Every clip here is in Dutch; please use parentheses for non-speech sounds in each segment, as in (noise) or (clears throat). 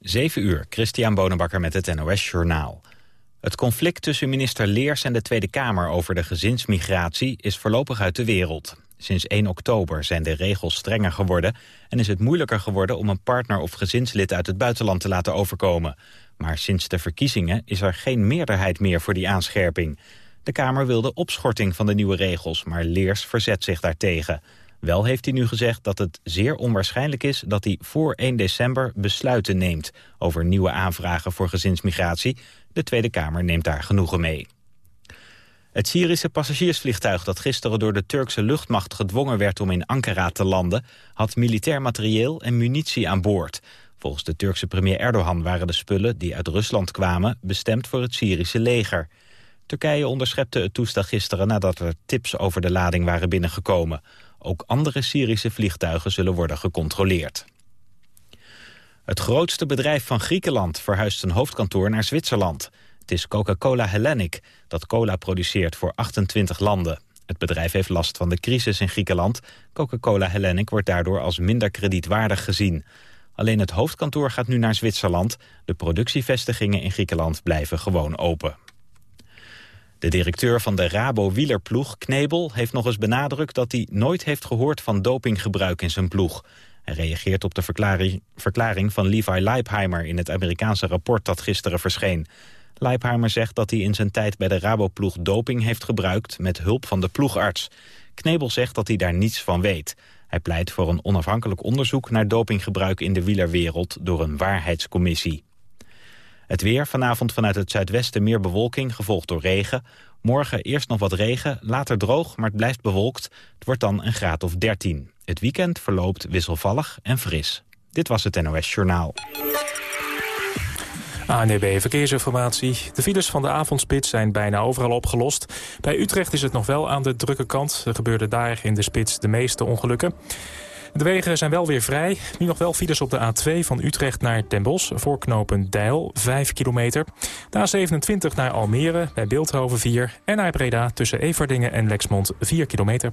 7 uur, Christian Bonenbakker met het NOS Journaal. Het conflict tussen minister Leers en de Tweede Kamer over de gezinsmigratie is voorlopig uit de wereld. Sinds 1 oktober zijn de regels strenger geworden en is het moeilijker geworden om een partner of gezinslid uit het buitenland te laten overkomen. Maar sinds de verkiezingen is er geen meerderheid meer voor die aanscherping. De Kamer wilde opschorting van de nieuwe regels, maar Leers verzet zich daartegen. Wel heeft hij nu gezegd dat het zeer onwaarschijnlijk is dat hij voor 1 december besluiten neemt over nieuwe aanvragen voor gezinsmigratie. De Tweede Kamer neemt daar genoegen mee. Het Syrische passagiersvliegtuig dat gisteren door de Turkse luchtmacht gedwongen werd om in Ankara te landen, had militair materieel en munitie aan boord. Volgens de Turkse premier Erdogan waren de spullen die uit Rusland kwamen bestemd voor het Syrische leger. Turkije onderschepte het toestel gisteren nadat er tips over de lading waren binnengekomen. Ook andere Syrische vliegtuigen zullen worden gecontroleerd. Het grootste bedrijf van Griekenland verhuist zijn hoofdkantoor naar Zwitserland. Het is Coca-Cola Hellenic, dat cola produceert voor 28 landen. Het bedrijf heeft last van de crisis in Griekenland. Coca-Cola Hellenic wordt daardoor als minder kredietwaardig gezien. Alleen het hoofdkantoor gaat nu naar Zwitserland. De productievestigingen in Griekenland blijven gewoon open. De directeur van de Rabo-wielerploeg, Knebel, heeft nog eens benadrukt dat hij nooit heeft gehoord van dopinggebruik in zijn ploeg. Hij reageert op de verklaring, van Levi Leipheimer in het Amerikaanse rapport dat gisteren verscheen. Leipheimer zegt dat hij in zijn tijd bij de Rabo-ploeg doping heeft gebruikt met hulp van de ploegarts. Knebel zegt dat hij daar niets van weet. Hij pleit voor een onafhankelijk onderzoek naar dopinggebruik in de wielerwereld door een waarheidscommissie. Het weer, vanavond vanuit het zuidwesten meer bewolking, gevolgd door regen. Morgen eerst nog wat regen, later droog, maar het blijft bewolkt. Het wordt dan een graad of 13. Het weekend verloopt wisselvallig en fris. Dit was het NOS Journaal. ANEB Verkeersinformatie. De files van de avondspits zijn bijna overal opgelost. Bij Utrecht is het nog wel aan de drukke kant. Er gebeurde daar in de spits de meeste ongelukken. De wegen zijn wel weer vrij. Nu nog wel files op de A2 van Utrecht naar Den Bosch... voor knopen Deil, 5 kilometer. De A27 naar Almere, bij Beeldhoven 4. En naar Breda tussen Everdingen en Lexmond, 4 kilometer.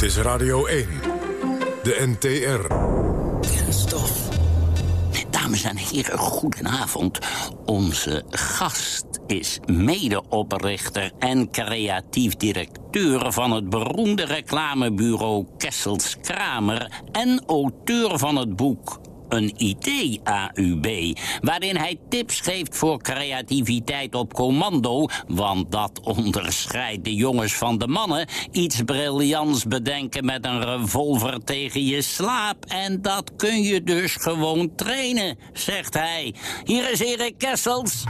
Dit is Radio 1, de NTR. Kenstof. Dames en heren, goedenavond. Onze gast is medeoprichter en creatief directeur van het beroemde reclamebureau Kessels Kramer en auteur van het boek een IT-AUB... waarin hij tips geeft voor creativiteit op commando... want dat onderscheidt de jongens van de mannen. Iets briljants bedenken met een revolver tegen je slaap... en dat kun je dus gewoon trainen, zegt hij. Hier is Erik Kessels.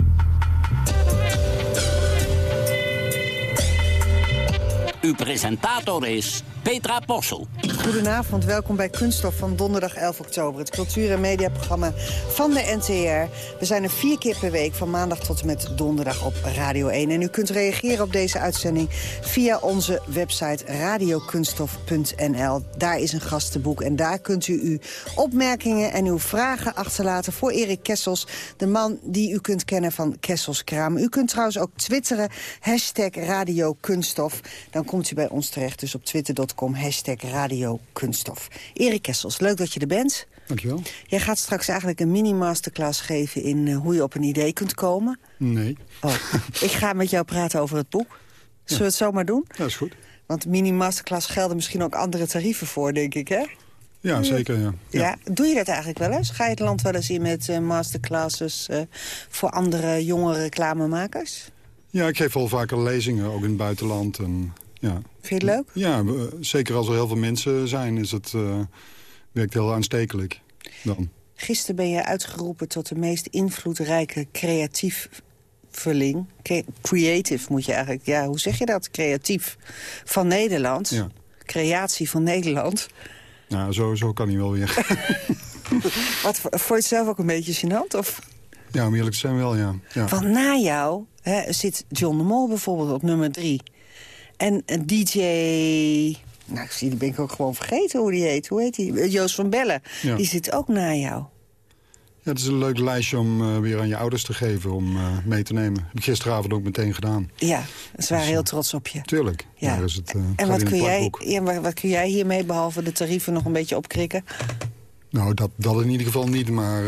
Uw presentator is Petra Possel. Goedenavond, welkom bij Kunststof van donderdag 11 oktober. Het cultuur- en mediaprogramma van de NTR. We zijn er vier keer per week, van maandag tot en met donderdag op Radio 1. En u kunt reageren op deze uitzending via onze website radiokunststof.nl. Daar is een gastenboek en daar kunt u uw opmerkingen en uw vragen achterlaten... voor Erik Kessels, de man die u kunt kennen van Kessels Kraam. U kunt trouwens ook twitteren, hashtag radiokunststof. Dan komt u bij ons terecht, dus op twitter.com, hashtag radiokunststof. Erik Kessels, leuk dat je er bent. Dankjewel. Jij gaat straks eigenlijk een mini-masterclass geven in uh, hoe je op een idee kunt komen. Nee. Oh, (laughs) ik ga met jou praten over het boek. Zullen we het zo maar doen? Ja, is goed. Want mini-masterclass gelden misschien ook andere tarieven voor, denk ik, hè? Ja, zeker, ja. ja. ja. Doe je dat eigenlijk wel eens? Ga je het land wel eens in met uh, masterclasses uh, voor andere jongere reclamemakers? Ja, ik geef wel vaker lezingen, ook in het buitenland. En, ja. Vind je het leuk? Ja, zeker als er heel veel mensen zijn, is het, uh, werkt heel aanstekelijk dan. Gisteren ben je uitgeroepen tot de meest invloedrijke creatief verling. Creative moet je eigenlijk... Ja, hoe zeg je dat? Creatief van Nederland. Ja. Creatie van Nederland. Nou, zo, zo kan hij wel weer. (laughs) Wat, vond je het zelf ook een beetje gênant? Of? Ja, om eerlijk te zijn wel, ja. ja. Want na jou hè, zit John de Mol bijvoorbeeld op nummer drie. En een DJ... Nou, ik zie, die ben ik ook gewoon vergeten hoe die heet. Hoe heet die? Joost van Bellen. Ja. Die zit ook na jou. Ja, het is een leuk lijstje om uh, weer aan je ouders te geven, om uh, mee te nemen. Heb ik gisteravond ook meteen gedaan. Ja, ze waren dus, heel trots op je. Tuurlijk. Ja. Is het, uh, en wat kun, jij, ja, wat kun jij hiermee, behalve de tarieven, nog een beetje opkrikken? Nou, dat, dat in ieder geval niet, maar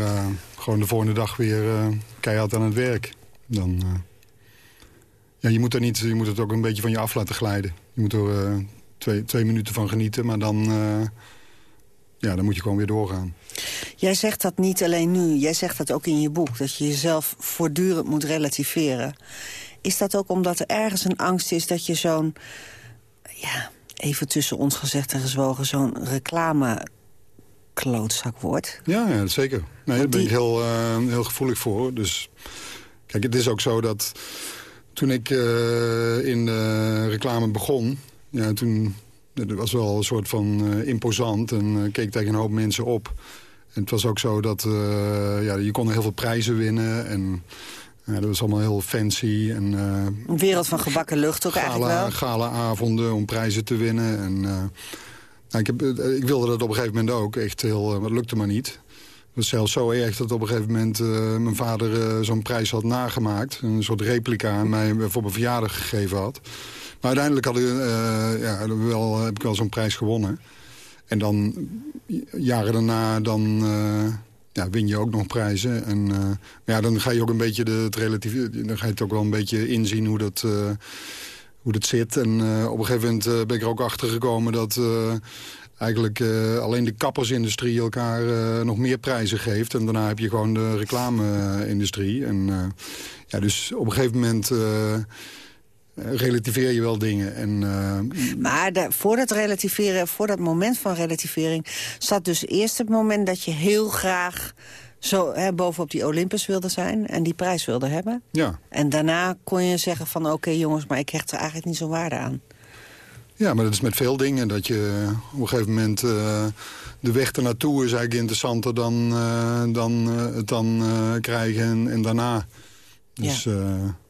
gewoon de volgende dag weer keihard aan het werk. Dan, ja, je, moet er niet, je moet het ook een beetje van je af laten glijden. Je moet er twee, twee minuten van genieten, maar dan ja, dan moet je gewoon weer doorgaan. Jij zegt dat niet alleen nu, jij zegt dat ook in je boek... dat je jezelf voortdurend moet relativeren. Is dat ook omdat er ergens een angst is dat je zo'n... ja, even tussen ons gezegd en gezwogen... zo'n reclame klootzak wordt? Ja, ja zeker. Nee, daar ben ik heel, uh, heel gevoelig voor. Dus kijk, het is ook zo dat toen ik uh, in de reclame begon... Ja, toen dat was wel een soort van uh, imposant en keek tegen een hoop mensen op. En het was ook zo dat ja, je kon heel veel prijzen winnen en dat was allemaal heel fancy. En, een wereld van gebakken lucht ook gala, eigenlijk wel. Gala-avonden om prijzen te winnen. En, nou, ik, heb, ik wilde dat op een gegeven moment ook, echt heel, maar het lukte maar niet. Was zelfs zo erg dat op een gegeven moment mijn vader zo'n prijs had nagemaakt. Een soort replica aan mij voor mijn verjaardag gegeven had. Maar uiteindelijk had ik, uh, ja, wel, heb ik wel zo'n prijs gewonnen. En dan, jaren daarna, dan ja, win je ook nog prijzen. En ja, dan ga je ook een beetje de, het relatief, dan ga je het ook wel een beetje inzien hoe dat, hoe dat zit. En op een gegeven moment ben ik er ook achter gekomen dat eigenlijk alleen de kappersindustrie elkaar nog meer prijzen geeft. En daarna heb je gewoon de reclame-industrie. En ja, dus op een gegeven moment relativeer je wel dingen. En, uh... Maar de, voor dat relativeren, voor dat moment van relativering... zat dus eerst het moment dat je heel graag zo hè, bovenop die Olympus wilde zijn... en die prijs wilde hebben. Ja. En daarna kon je zeggen van... oké okay, jongens, maar ik hecht er eigenlijk niet zo'n waarde aan. Ja, maar dat is met veel dingen. Dat je op een gegeven moment... Uh, de weg ernaartoe is eigenlijk interessanter dan, uh, dan het dan krijgen en, en, daarna. Dus... Ja.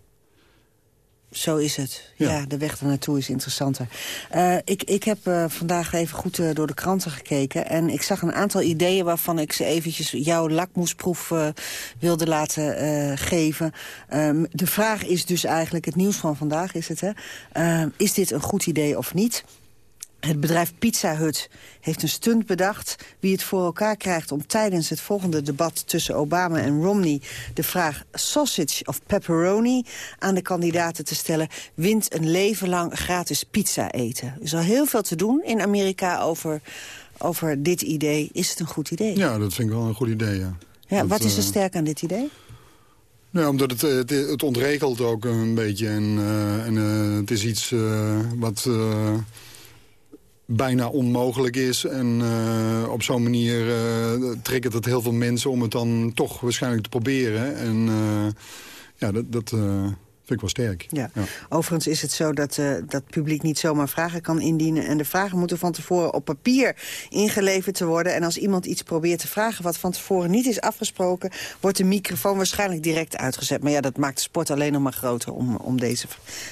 Zo is het. Ja, ja de weg ernaartoe is interessanter. Uh, ik, ik heb uh, vandaag even goed uh, door de kranten gekeken... en ik zag een aantal ideeën waarvan ik ze eventjes jouw lakmoesproef wilde laten geven. Ehm, de vraag is dus eigenlijk, het nieuws van vandaag is het, hè? Ehm, is dit een goed idee of niet? Het bedrijf Pizza Hut heeft een stunt bedacht. Wie het voor elkaar krijgt om tijdens het volgende debat tussen Obama en Romney... de vraag sausage of pepperoni aan de kandidaten te stellen... wint een leven lang gratis pizza eten. Er is al heel veel te doen in Amerika over, over dit idee. Is het een goed idee? Ja, dat vind ik wel een goed idee, ja. ja dat, wat is er sterk aan dit idee? Nou, omdat het, het, het ontregelt ook een beetje. En, uh, en uh, het is iets uh, wat bijna onmogelijk is. En uh, op zo'n manier uh, triggert het heel veel mensen om het dan toch waarschijnlijk te proberen. En uh, ja, dat, dat, Vind ik wel sterk. Ja. Overigens is het zo dat, uh, dat publiek niet zomaar vragen kan indienen. En de vragen moeten van tevoren op papier ingeleverd te worden. En als iemand iets probeert te vragen wat van tevoren niet is afgesproken... wordt de microfoon waarschijnlijk direct uitgezet. Maar ja, dat maakt de sport alleen nog maar groter om, om deze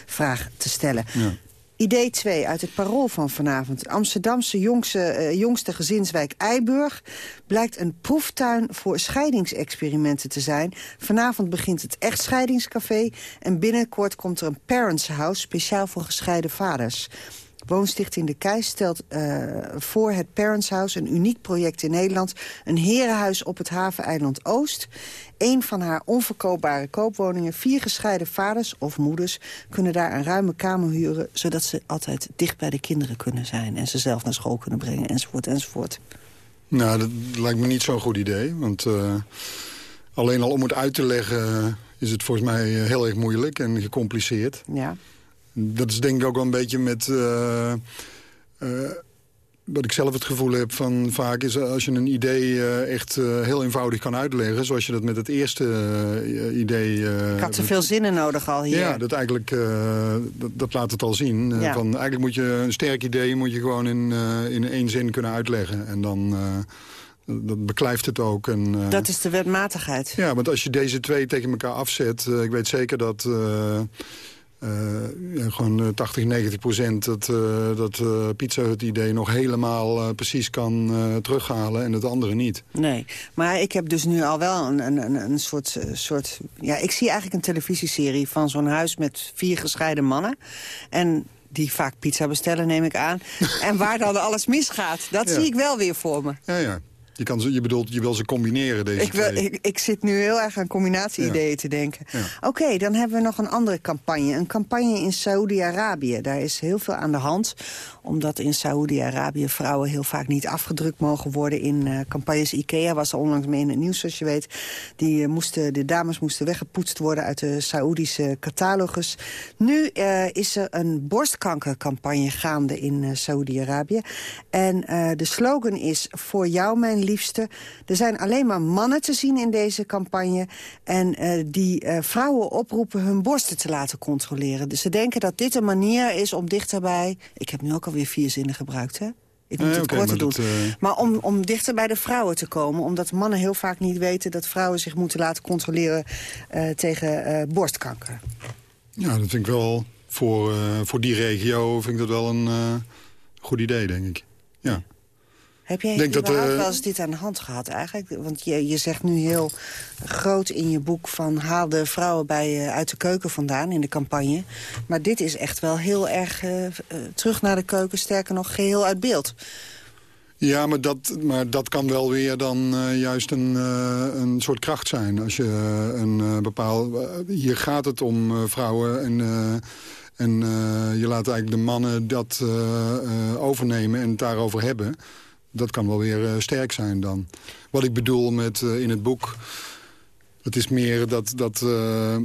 vraag te stellen. Ja. Idee 2 uit het parool van vanavond. Amsterdamse jongste, uh, jongste gezinswijk Eiburg... blijkt een proeftuin voor scheidingsexperimenten te zijn. Vanavond begint het echtscheidingscafé... en binnenkort komt er een parents house speciaal voor gescheiden vaders. Woonstichting De Keis stelt uh, voor het Parents House... een uniek project in Nederland. Een herenhuis op het haveneiland Oost. Een van haar onverkoopbare koopwoningen. Vier gescheiden vaders of moeders kunnen daar een ruime kamer huren... zodat ze altijd dicht bij de kinderen kunnen zijn... en ze zelf naar school kunnen brengen, enzovoort, enzovoort. Nou, dat lijkt me niet zo'n goed idee. Want uh, alleen al om het uit te leggen is het volgens mij heel erg moeilijk en gecompliceerd. Ja. Dat is denk ik ook wel een beetje met... Uh, uh, wat ik zelf het gevoel heb van vaak is als je een idee uh, echt heel eenvoudig kan uitleggen... zoals je dat met het eerste idee... ik had te veel zinnen nodig al hier. Ja, dat, eigenlijk, dat, dat, laat het al zien. Ja. van, eigenlijk moet je een sterk idee moet je gewoon in, in één zin kunnen uitleggen. En dan dat beklijft het ook. En, uh, dat is de wetmatigheid. Ja, want als je deze twee tegen elkaar afzet... Uh, ik weet zeker dat... Uh, gewoon 80, 90 procent dat, dat Pizza Hut idee nog helemaal precies kan terughalen en het andere niet. Nee, maar ik heb dus nu al wel een, een, een soort, soort... Ja, ik zie eigenlijk een televisieserie van zo'n huis met vier gescheiden mannen. En die vaak pizza bestellen, neem ik aan. (laughs) en waar dan alles misgaat, dat zie ik wel weer voor me. Ja, ja. Je, kan ze, je bedoelt, je wil ze combineren, deze ik, wil, ik, ik, zit nu heel erg aan combinatie-ideeën te denken. Oké, dan hebben we nog een andere campagne. Een campagne in Saoedi-Arabië. Daar is heel veel aan de hand. Omdat in Saoedi-Arabië vrouwen heel vaak niet afgedrukt mogen worden... in uh, campagnes. Ikea was er onlangs mee in het nieuws, zoals je weet. Die, uh, moesten, de dames moesten weggepoetst worden uit de Saoedische catalogus. Nu uh, is er een borstkankercampagne gaande in Saoedi-Arabië. En de slogan is... voor jou, mijn liefste. Er zijn alleen maar mannen te zien in deze campagne... en die vrouwen oproepen hun borsten te laten controleren. Dus ze denken dat dit een manier is om dichterbij... Ik heb nu ook alweer vier zinnen gebruikt, hè? Ik moet nee, het okay, korter doen. Uh... Maar om, om dichter bij de vrouwen te komen. Omdat mannen heel vaak niet weten dat vrouwen zich moeten laten controleren uh, tegen uh, borstkanker. Ja, dat vind ik wel voor, voor die regio vind ik dat wel een goed idee, denk ik. Ja. Heb jij denk dat, uh, wel eens dit aan de hand gehad eigenlijk? Want je, je zegt nu heel groot in je boek van haal de vrouwen bij, uh, uit de keuken vandaan in de campagne. Maar dit is echt wel heel erg uh, terug naar de keuken, sterker nog geheel uit beeld. Ja, maar dat, maar dat kan wel weer dan juist een, een soort kracht zijn. Als je een bepaal... hier gaat het om vrouwen en... en je laat eigenlijk de mannen dat overnemen en het daarover hebben dat kan wel weer uh, sterk zijn dan. Wat ik bedoel met uh, in het boek... Het is meer dat, dat, uh,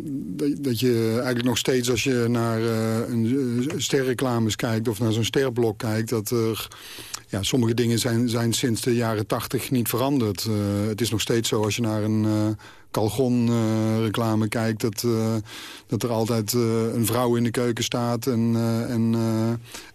dat je eigenlijk nog steeds als je naar een sterreclames kijkt... of naar zo'n sterblok kijkt... dat er ja, sommige dingen zijn, zijn sinds de jaren tachtig niet veranderd. het is nog steeds zo als je naar een Calgon-reclame uh, kijkt... Dat, uh, dat er altijd uh, een vrouw in de keuken staat... en, en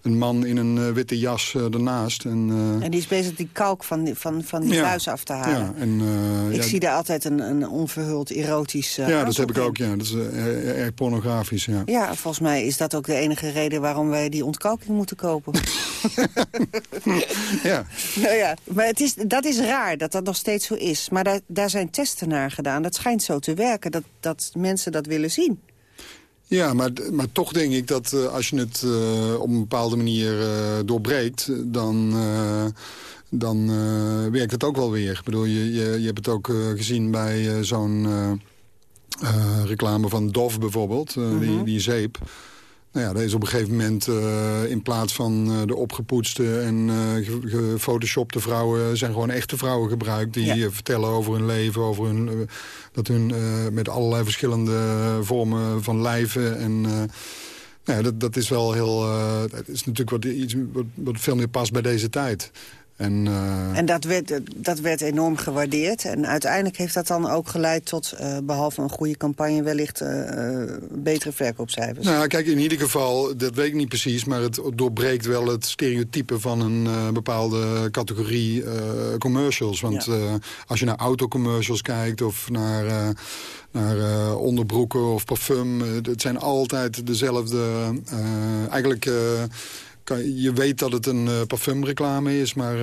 een man in een witte jas ernaast. En, en die is bezig die kalk van die, van, van die ja, buis af te halen. Ja, en, ik ja, zie daar altijd een, een onverhuld erotisch Ja, dat heb ik ook, ja. Dat is erg pornografisch, ja. Ja, volgens mij is dat ook de enige reden... waarom wij die ontkalking moeten kopen. (laughs) ja. Nou ja, maar het is, dat is raar dat dat nog steeds zo is. Maar daar, daar zijn testen naar gedaan het schijnt zo te werken, dat, dat mensen dat willen zien. Ja, maar, maar toch denk ik dat uh, als je het uh, op een bepaalde manier uh, doorbreekt... dan, dan werkt het ook wel weer. Ik bedoel, je, je, je hebt het ook gezien bij zo'n reclame van Dove bijvoorbeeld, die, die zeep... Nou ja, dat is op een gegeven moment uh, in plaats van uh, de opgepoetste en uh, gefotoshopte vrouwen... zijn gewoon echte vrouwen gebruikt die ja. vertellen over hun leven. Over hun, dat hun met allerlei verschillende vormen van lijven en... Nou ja, dat, dat is wel heel... dat is natuurlijk wat, iets wat, wat veel meer past bij deze tijd. En, en dat, werd, dat werd enorm gewaardeerd. En uiteindelijk heeft dat dan ook geleid tot, behalve een goede campagne... wellicht betere verkoopcijfers. Nou, kijk, in ieder geval, dat weet ik niet precies... maar het doorbreekt wel het stereotype van een bepaalde categorie commercials. Want als je naar autocommercials kijkt of naar naar uh, onderbroeken of parfum. Eh, het zijn altijd dezelfde... Uh, eigenlijk... Je weet dat het een parfumreclame is, maar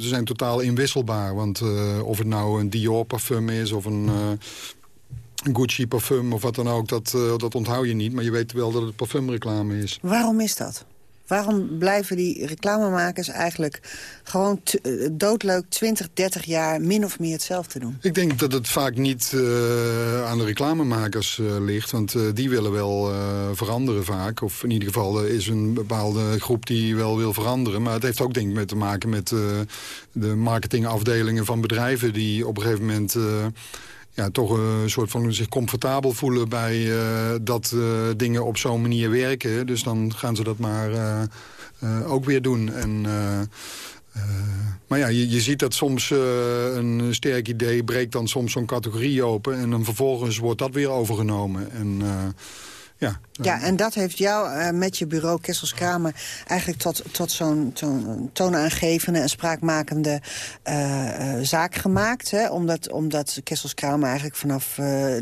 ze zijn totaal inwisselbaar. Want of het nou een Dior parfum is of een... Gucci parfum of wat dan ook, dat, dat onthoud je niet. Maar je weet wel dat het parfumreclame is. Waarom is dat? Waarom blijven die reclamemakers eigenlijk gewoon eh, doodleuk 20, 30 jaar min of meer hetzelfde doen? Ik denk dat het vaak niet uh, aan de reclamemakers uh, ligt. Want die willen wel veranderen vaak. Of in ieder geval is een bepaalde groep die wel wil veranderen. Maar het heeft ook denk ik met te maken met de marketingafdelingen van bedrijven... die op een gegeven moment ja, toch een soort van zich comfortabel voelen bij uh, dat uh, dingen op zo'n manier werken. Dus dan gaan ze dat maar uh, ook weer doen. En, maar ja, je, je ziet dat soms een sterk idee breekt dan soms zo'n categorie open. En dan vervolgens wordt dat weer overgenomen. En ja, ja, en dat heeft jou uh, met je bureau Kessels Kramer... eigenlijk tot, tot zo'n to toonaangevende en spraakmakende uh, zaak gemaakt. Hè? Omdat, omdat Kessels Kramer eigenlijk vanaf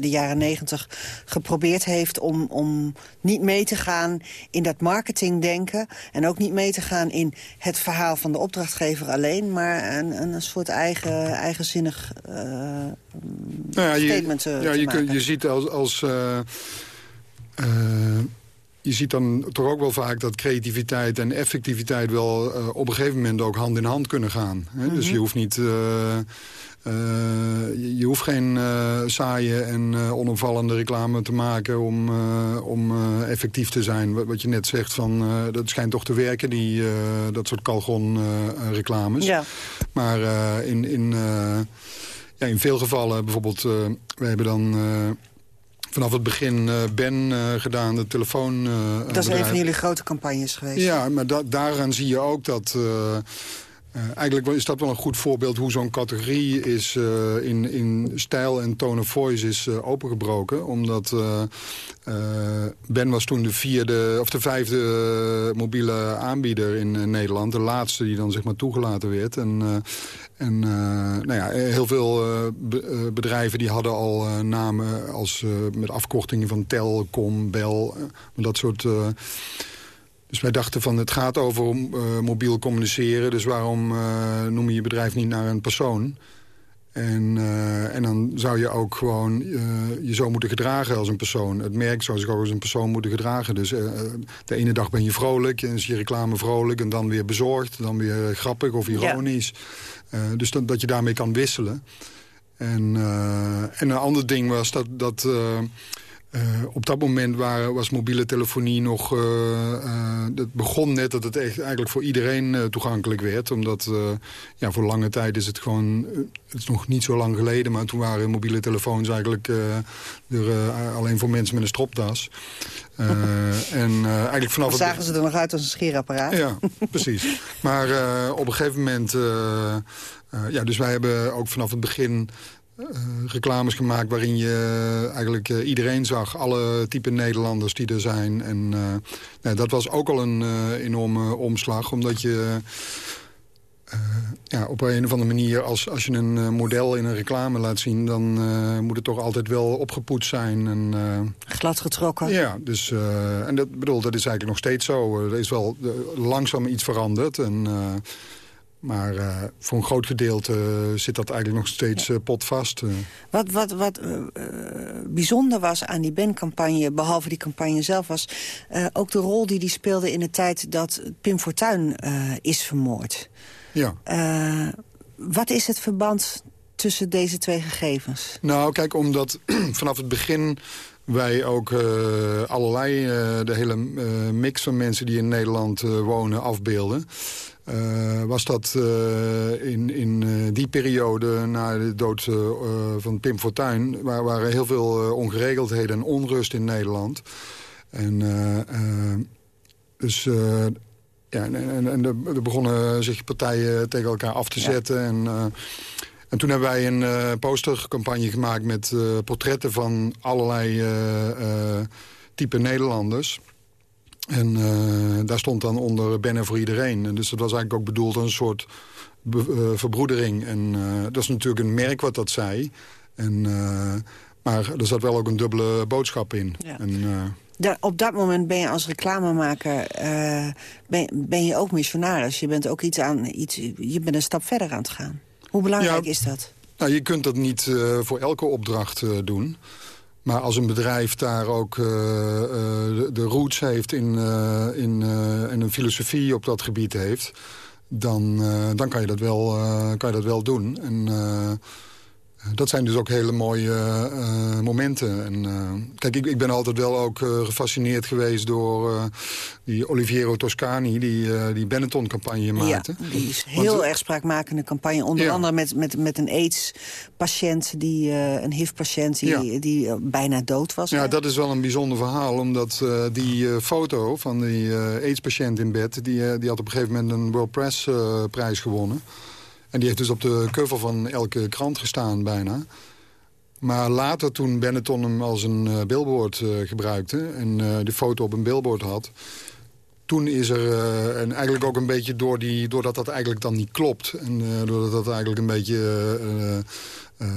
de jaren negentig geprobeerd heeft... Om, om niet mee te gaan in dat marketingdenken... en ook niet mee te gaan in het verhaal van de opdrachtgever alleen... maar een, een soort eigen, eigenzinnig nou ja, statement je, ja, je, kun, je ziet als... als je ziet dan toch ook wel vaak dat creativiteit en effectiviteit... wel uh, op een gegeven moment ook hand in hand kunnen gaan. Hè? Mm -hmm. Dus je hoeft niet... Uh, je, je, hoeft geen saaie en onopvallende reclame te maken om, om effectief te zijn. Wat, wat, je net zegt, van, dat schijnt toch te werken, die, dat soort Calgon-reclames. Ja. Maar in, in, ja, in veel gevallen, bijvoorbeeld, we hebben dan vanaf het begin uh, Ben uh, gedaan, de telefoon. Uh, dat is een van jullie grote campagnes geweest. Ja, maar da daaraan zie je ook dat... eigenlijk is dat wel een goed voorbeeld hoe zo'n categorie is in, in stijl en tone of voice is opengebroken. Omdat Ben was toen de vierde of de vijfde mobiele aanbieder in Nederland. De laatste die dan zeg maar toegelaten werd. En en nou ja, heel veel bedrijven die hadden al namen als, met afkortingen van Telcom, Bel, dat soort... dus wij dachten van het gaat over mobiel communiceren, dus waarom noem je je bedrijf niet naar een persoon? En, uh, en dan zou je ook gewoon uh, je zo moeten gedragen als een persoon. Het merk zou zich ook als een persoon moeten gedragen. Dus uh, de ene dag ben je vrolijk en is je reclame vrolijk... en dan weer bezorgd, dan weer grappig of ironisch. Ja. dus dat, dat je daarmee kan wisselen. En, en een ander ding was dat... dat uh, op dat moment waren, was mobiele telefonie nog... Uh, uh, het begon net dat het echt eigenlijk voor iedereen toegankelijk werd. Omdat ja, voor lange tijd is het gewoon... het is nog niet zo lang geleden, maar toen waren mobiele telefoons eigenlijk... er, alleen voor mensen met een stropdas. en eigenlijk vanaf... Dan zagen ze er nog uit als een scheerapparaat. Ja, precies. Maar op een gegeven moment... ja, dus wij hebben ook vanaf het begin reclames gemaakt waarin je eigenlijk uh, iedereen zag. Alle type Nederlanders die er zijn. En nou, dat was ook al een enorme omslag. Omdat je ja, op een of andere manier... als, als je een model in een reclame laat zien... dan moet het toch altijd wel opgepoetst zijn. En, Glad getrokken. Ja, dus, en dat, bedoel, dat is eigenlijk nog steeds zo. Er is wel langzaam iets veranderd. En maar uh, voor een groot gedeelte zit dat eigenlijk nog steeds uh, potvast. Wat, wat, wat bijzonder was aan die Ben-campagne, behalve die campagne zelf... was ook de rol die die speelde in de tijd dat Pim Fortuyn is vermoord. Ja. wat is het verband tussen deze twee gegevens? Nou, kijk, omdat (clears throat) vanaf het begin wij ook allerlei, de hele mix van mensen die in Nederland wonen, afbeelden. Uh, was dat uh, in, in uh, die periode na de dood van Pim Fortuyn... waar waren heel veel ongeregeldheden en onrust in Nederland. En dus Ja, en, en, en er begonnen zich partijen tegen elkaar af te zetten. En, en toen hebben wij een postercampagne gemaakt met portretten van allerlei type Nederlanders. En daar stond dan onder Bennen voor iedereen. En dus dat was eigenlijk ook bedoeld als een soort verbroedering. En dat is natuurlijk een merk wat dat zei. En, maar er zat wel ook een dubbele boodschap in. En, op dat moment ben je als reclamemaker ben, ben, je ook missionaris. Je bent ook iets aan iets. Je bent een stap verder aan het gaan. Hoe belangrijk is dat? Nou, je kunt dat niet voor elke opdracht doen. Maar als een bedrijf daar ook de, de, roots heeft in, in, in, een filosofie op dat gebied heeft... dan, dan kan, je dat wel, kan je dat wel doen. En dat zijn dus ook hele mooie uh, momenten. En, uh, kijk, ik, ik, ben altijd wel ook uh, gefascineerd geweest door die Oliviero Toscani... die die Benetton-campagne maakte. Ja, die is heel Want, erg spraakmakende campagne. Onder ja. andere met, met, met een AIDS-patiënt, die een HIV-patiënt... die, ja. die bijna dood was. Ja, hè? dat is wel een bijzonder verhaal. Omdat die foto van die AIDS-patiënt in bed... Die, die had op een gegeven moment een World Press-prijs gewonnen... En die heeft dus op de cover van elke krant gestaan bijna. Maar later, toen Benetton hem als een uh, billboard uh, gebruikte... en uh, de foto op een billboard had... toen is er, en eigenlijk ook een beetje door die, doordat dat eigenlijk dan niet klopt... en doordat dat eigenlijk een beetje uh,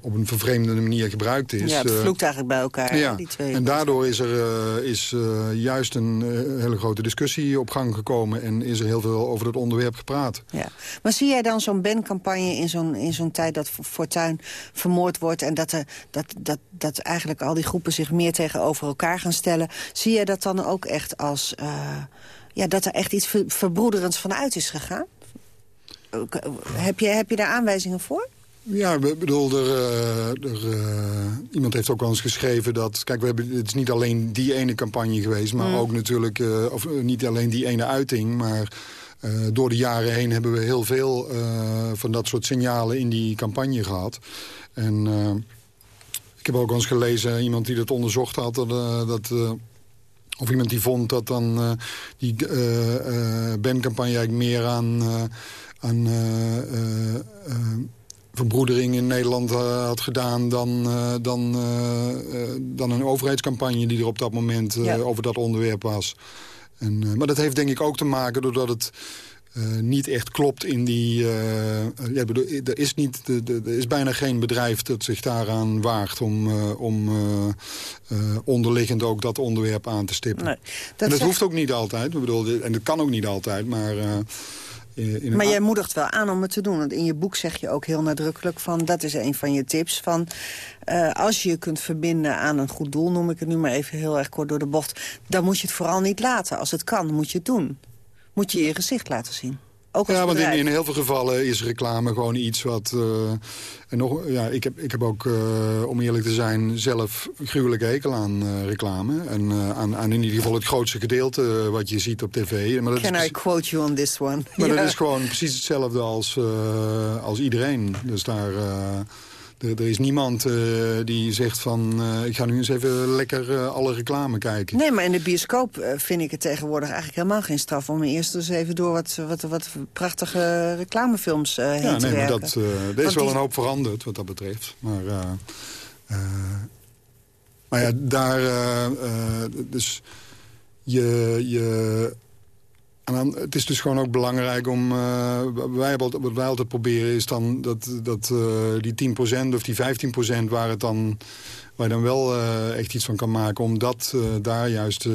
op een vervreemdende manier gebruikt is. Ja, het vloekt eigenlijk bij elkaar, ja. die twee. En daardoor is er uh, is, juist een hele grote discussie op gang gekomen... en is er heel veel over het onderwerp gepraat. Ja. Maar zie jij dan zo'n Ben-campagne in zo'n zo'n tijd dat Fortuin vermoord wordt... en dat, er, dat, dat, dat eigenlijk al die groepen zich meer tegenover elkaar gaan stellen... zie jij dat dan ook echt als... ja, dat er echt iets ver verbroederends vanuit is gegaan? Heb je, heb je daar aanwijzingen voor? Ja, ik bedoel, er, er, uh, iemand heeft ook wel eens geschreven dat... Kijk, we hebben, het is niet alleen die ene campagne geweest... maar mm. ook natuurlijk, uh, of niet alleen die ene uiting... maar uh, door de jaren heen hebben we heel veel van dat soort signalen in die campagne gehad. En ik heb ook eens gelezen, iemand die dat onderzocht had... dat, dat of iemand die vond dat dan die Ben-campagne eigenlijk meer aan... aan verbroedering in Nederland uh, had gedaan... dan, uh, dan, uh, dan een overheidscampagne die er op dat moment ja. over dat onderwerp was. En, maar dat heeft denk ik ook te maken doordat het... niet echt klopt in die... ja, bedoel, er, is niet, er is bijna geen bedrijf dat zich daaraan waagt... om, om onderliggend ook dat onderwerp aan te stippen. Nee, dat en dat hoeft ook niet altijd. Ik bedoel, en dat kan ook niet altijd, maar... In maar jij moedigt wel aan om het te doen. Want in je boek zeg je ook heel nadrukkelijk van... dat is een van je tips. Van, uh, als je je kunt verbinden aan een goed doel... noem ik het nu maar even heel erg kort door de bocht... dan moet je het vooral niet laten. Als het kan, moet je het doen. Moet je je gezicht laten zien. Ook ja, want in, in, heel veel gevallen is reclame gewoon iets wat... Uh, en nog, ja, ik, heb, ik heb ook, uh, om eerlijk te zijn, zelf gruwelijk hekel aan uh, reclame. En aan, aan in ieder geval het grootste gedeelte wat je ziet op tv. Maar dat Can is I quote you on this one? Maar dat is gewoon precies hetzelfde als, als iedereen. Dus daar... Er, er, is niemand uh, die zegt van... Uh, ik ga nu eens even lekker uh, alle reclame kijken. Nee, maar in de bioscoop vind ik het tegenwoordig eigenlijk helemaal geen straf... om eerst eens even door wat, wat, wat prachtige reclamefilms heen ja, te nee, werken. Maar dat, er is wel een hoop veranderd wat dat betreft. Maar, maar ja, daar... dus je... je en dan, het is dus gewoon ook belangrijk om... Uh, wij, wat wij altijd proberen is dan dat, dat uh, die 10% of die 15% waar, het dan, waar je dan wel uh, echt iets van kan maken... om dat daar juist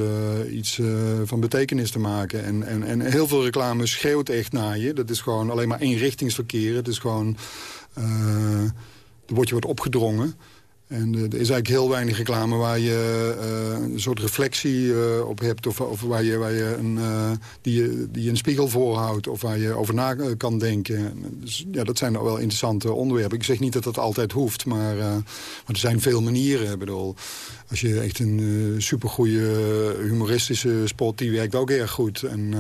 iets van betekenis te maken. En, en, en heel veel reclame schreeuwt echt naar je. Dat is gewoon alleen maar eenrichtingsverkeer. Het is gewoon... er wordt je wat opgedrongen. En er is eigenlijk heel weinig reclame waar je uh, een soort reflectie uh, op hebt... of, waar je, waar je een, die, die een spiegel voorhoudt of waar je over na kan denken. Dus, ja, dat zijn wel interessante onderwerpen. Ik zeg niet dat dat altijd hoeft, maar, maar er zijn veel manieren. Bedoel, als je echt een uh, supergoeie humoristische spot, die werkt ook erg goed. En, uh,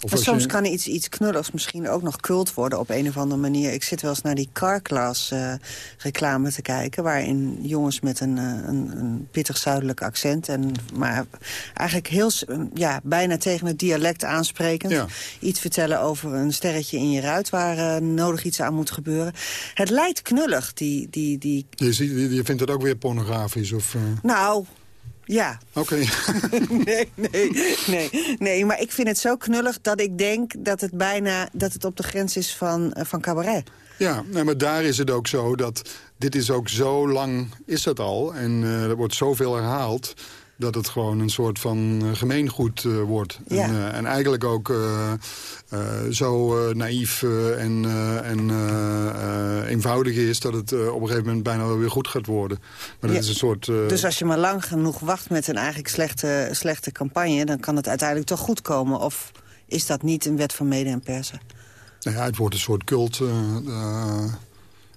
of soms je... kan iets, iets knulligs misschien ook nog cult worden op een of andere manier. Ik zit wel eens naar die Carclass uh, reclame te kijken... waarin en jongens met een, een, een, pittig zuidelijk accent. En, maar eigenlijk heel, ja, bijna tegen het dialect aansprekend. Iets vertellen over een sterretje in je ruit waar nodig iets aan moet gebeuren. Het lijkt knullig, die... die, die... Je, je vindt het ook weer pornografisch? Of, Nou, ja. Oké. (laughs) nee, nee, nee, nee. Maar ik vind het zo knullig dat ik denk dat het bijna dat het op de grens is van, uh, van cabaret. Ja, nee, maar daar is het ook zo dat dit is ook zo lang is dat al. En uh, er wordt zoveel herhaald dat het gewoon een soort van uh, gemeengoed uh, wordt. Ja. En, uh, en, eigenlijk ook zo naïef en, en eenvoudig is... dat het op een gegeven moment bijna wel weer goed gaat worden. Maar dat Ja. is een soort... Dus als je maar lang genoeg wacht met een eigenlijk slechte, slechte campagne... dan kan het uiteindelijk toch goed komen. Of is dat niet een wet van mede en persen? Nou ja, het wordt een soort cult...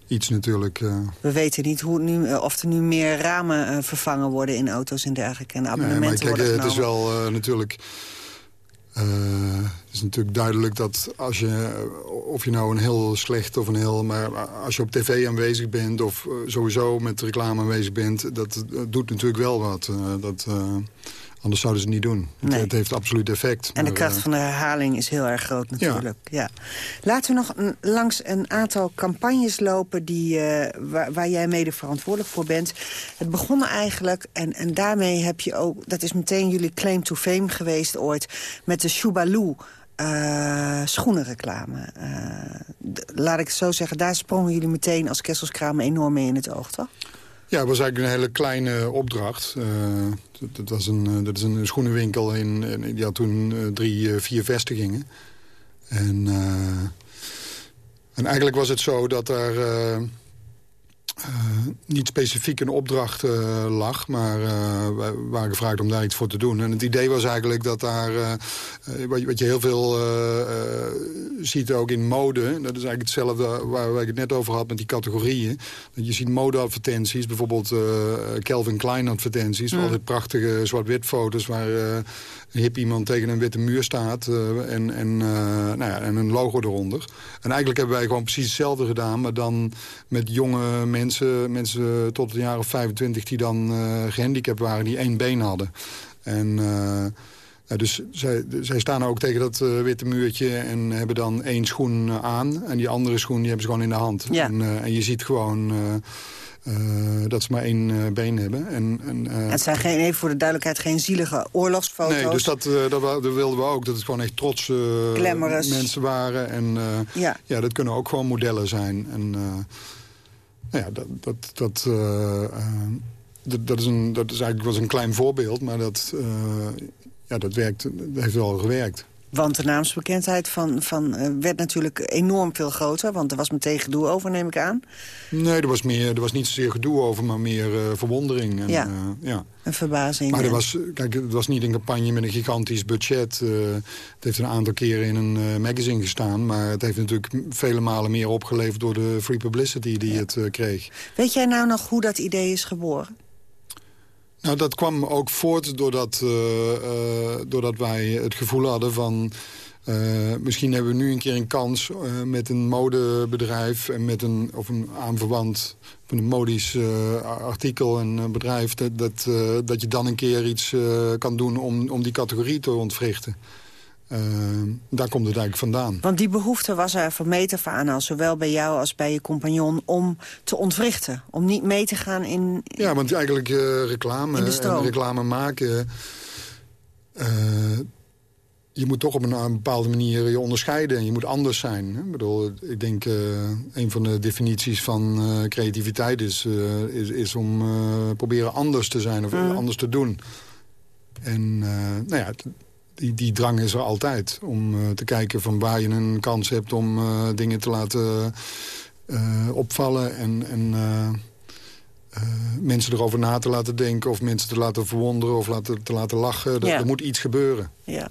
iets natuurlijk. Uh... We weten niet hoe het nu, of er nu meer ramen uh, vervangen worden in auto's en dergelijke. En abonnementen nee, maar kijk, worden Het is wel uh, natuurlijk... het is natuurlijk duidelijk dat als je, of je nou een heel slecht of een heel... maar als je op tv aanwezig bent of sowieso met reclame aanwezig bent... dat, dat doet natuurlijk wel wat. dat, Anders zouden ze het niet doen. Nee. Het, het, heeft absoluut effect. En de kracht van de herhaling is heel erg groot natuurlijk. Ja. ja. Laten we nog een, langs een aantal campagnes lopen... Die, uh, waar, waar, jij mede verantwoordelijk voor bent. Het begon eigenlijk, en, en daarmee heb je ook... dat is meteen jullie claim to fame geweest ooit... met de Shubaloo... Uh, schoenenreclame. Uh, laat ik het zo zeggen, daar sprongen jullie meteen als Kesselskramer enorm mee in het oog, toch? Ja, het was eigenlijk een hele kleine opdracht. Uh, dat, was een, dat is een schoenenwinkel, in, in die had toen uh, drie, vier vestigingen. En, en eigenlijk was het zo dat er niet specifiek een opdracht lag... maar wij waren gevraagd om daar iets voor te doen. En het idee was eigenlijk dat daar... wat, wat, je heel veel ziet ook in mode... dat is eigenlijk hetzelfde waar, waar ik het net over had met die categorieën. Je ziet modeadvertenties, bijvoorbeeld uh, Calvin Klein advertenties... Mm. altijd prachtige zwart-wit foto's waar uh, hip iemand tegen een witte muur staat... Uh, en, en, nou ja, en een logo eronder. En eigenlijk hebben wij gewoon precies hetzelfde gedaan... maar dan met jonge mensen, mensen tot jaar of 25... die dan gehandicapt waren, die één been hadden. En... Ja, dus zij, zij staan ook tegen dat uh, witte muurtje en hebben dan één schoen aan. En die andere schoen die hebben ze gewoon in de hand. Ja. En, uh, en je ziet gewoon dat ze maar één been hebben. En, en, het zijn geen, even voor de duidelijkheid geen zielige oorlogsfoto's. Nee, dus dat, dat, dat, wilden we ook. Dat het gewoon echt trots mensen waren. En ja. ja, dat kunnen ook gewoon modellen zijn. En nou ja, dat... dat, dat dat, dat, is een, dat is eigenlijk was een klein voorbeeld, maar dat, ja, dat, werkt, dat heeft wel gewerkt. Want de naamsbekendheid van, van, uh, werd natuurlijk enorm veel groter. Want er was meteen gedoe over, neem ik aan. Nee, er was, meer, er was niet zozeer gedoe over, maar meer uh, verwondering. En, ja. Uh, ja, een verbazing. Maar er was, kijk, het was niet een campagne met een gigantisch budget. het heeft een aantal keren in een magazine gestaan. Maar het heeft natuurlijk vele malen meer opgeleverd... door de free publicity die ja. het kreeg. Weet jij nou nog hoe dat idee is geboren? Nou, dat kwam ook voort doordat, uh, uh, doordat wij het gevoel hadden van... Uh, misschien hebben we nu een keer een kans met een modebedrijf... en met een, of een aanverwant van een modisch artikel en bedrijf... dat, dat, dat je dan een keer iets kan doen om, om die categorie te ontwrichten. Uh, daar komt het eigenlijk vandaan. Want die behoefte was er van meet af aan al, zowel bij jou als bij je compagnon, om te ontwrichten. Om niet mee te gaan in... in ja, want eigenlijk uh, reclame en reclame maken... Uh, je moet toch op een, een, bepaalde manier je onderscheiden en je moet anders zijn. Hè? Ik bedoel, ik denk een van de definities van creativiteit is, is, is, om proberen anders te zijn of mm. anders te doen. En nou ja, die, die drang is er altijd. Om uh, te kijken van waar je een kans hebt om uh, dingen te laten uh, opvallen. En, en mensen erover na te laten denken. Of mensen te laten verwonderen of laten, te laten lachen. Ja. Er, er moet iets gebeuren. Ja.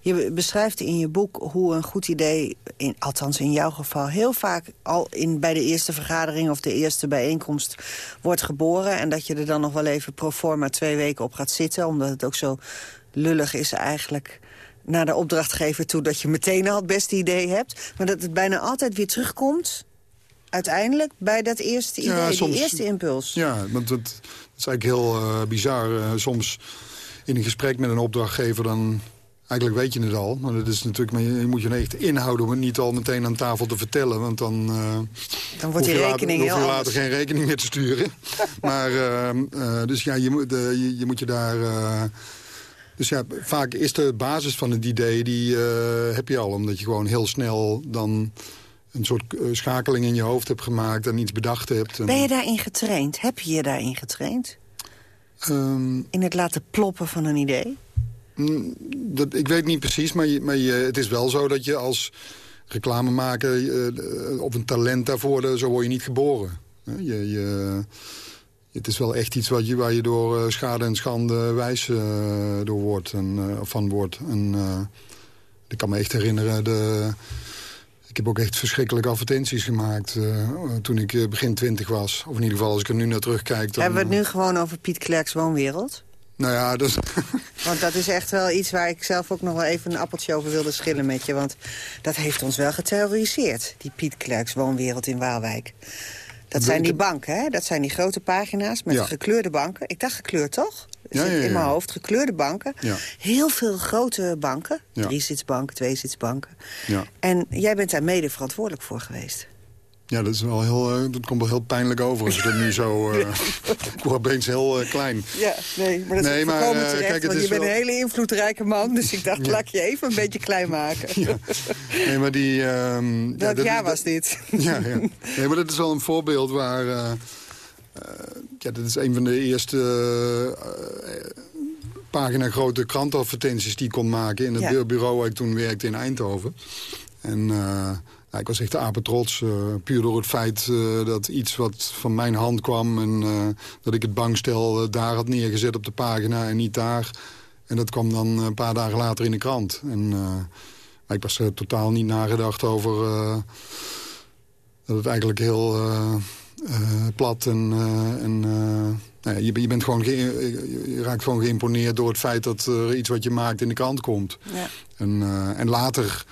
Je beschrijft in je boek hoe een goed idee, in, althans in jouw geval... heel vaak al in, bij de eerste vergadering of de eerste bijeenkomst wordt geboren. En dat je er dan nog wel even pro forma twee weken op gaat zitten. Omdat het ook zo lullig is eigenlijk naar de opdrachtgever toe... dat je meteen al het beste idee hebt. Maar dat het bijna altijd weer terugkomt uiteindelijk bij dat eerste idee, Ja, die eerste impuls. Ja, want het, het is eigenlijk heel eh, bizar. Eh, soms in een gesprek met een opdrachtgever dan... Eigenlijk weet je het al, maar dat is natuurlijk, maar je, moet je echt inhouden om het niet al meteen aan tafel te vertellen. Want dan, eh, Dan wordt die rekening later, heel hoef je later geen rekening meer te sturen. (laughs) maar, eh, eh, dus ja, je moet, je, je moet je daar... dus ja, vaak is de basis van het idee, die eh, heb je al. Omdat je gewoon heel snel dan een soort eh, schakeling in je hoofd hebt gemaakt... en iets bedacht hebt. En, Ben je daarin getraind? Heb je je daarin getraind? Ehm, In het laten ploppen van een idee? Mm, Dat, ik weet niet precies, maar, je, maar je, het is wel zo dat je als reclamemaker... eh, of een talent daarvoor, zo word je niet geboren. Je, je, het is wel echt iets wat je, waar je door eh, schade en schande wijs eh, door wordt en, eh, van wordt. En, ik kan me echt herinneren... De, ik heb ook echt verschrikkelijke advertenties gemaakt toen ik begin twintig was. Of in ieder geval, als ik er nu naar terugkijk... Dan, Hebben we het nu gewoon over Piet Klerks woonwereld? Nou ja, dat, Want dat is echt wel iets waar ik zelf ook nog wel even een appeltje over wilde schillen met je. Want dat heeft ons wel geterroriseerd, die Piet Klerks woonwereld in Waalwijk. Dat zijn die banken, hè? Dat zijn die grote pagina's met Ja. gekleurde banken. Ik dacht gekleurd, toch? Ja, Zit ja, ja. in mijn hoofd, gekleurde banken. Heel veel grote banken. Drie-zitsbanken, twee-zitsbanken. ja. En jij bent daar mede verantwoordelijk voor geweest. Ja, dat, is wel heel, eh, dat komt wel heel pijnlijk over als ik dat nu zo... (laughs) (laughs) ik word opeens heel eh, klein. Ja, nee, maar dat is Nee, maar, terecht. kijk, het want je is bent een hele invloedrijke man. Dus ik dacht, Ja. laat ik je even een beetje klein maken. (laughs) Nee, maar die... ehm, ja, dat- jaar was dit? Ja, ja. Nee, maar dat is wel een voorbeeld waar... ja, dat is een van de eerste pagina grote krantadvertenties die ik kon maken... in het Ja. bu- bureau waar ik toen werkte in Eindhoven. En ja, ik was echt apetrots, eh puur door het feit eh, dat iets wat van mijn hand kwam... en eh, dat ik het bankstel daar had neergezet op de pagina en niet daar... En dat kwam dan een paar dagen later in de krant. En maar ik was er totaal niet nagedacht over... dat het eigenlijk heel plat en... en nou je, je, bent gewoon ge- je- raakt gewoon geïmponeerd door het feit dat er iets wat je maakt in de krant komt. Ja. En, en later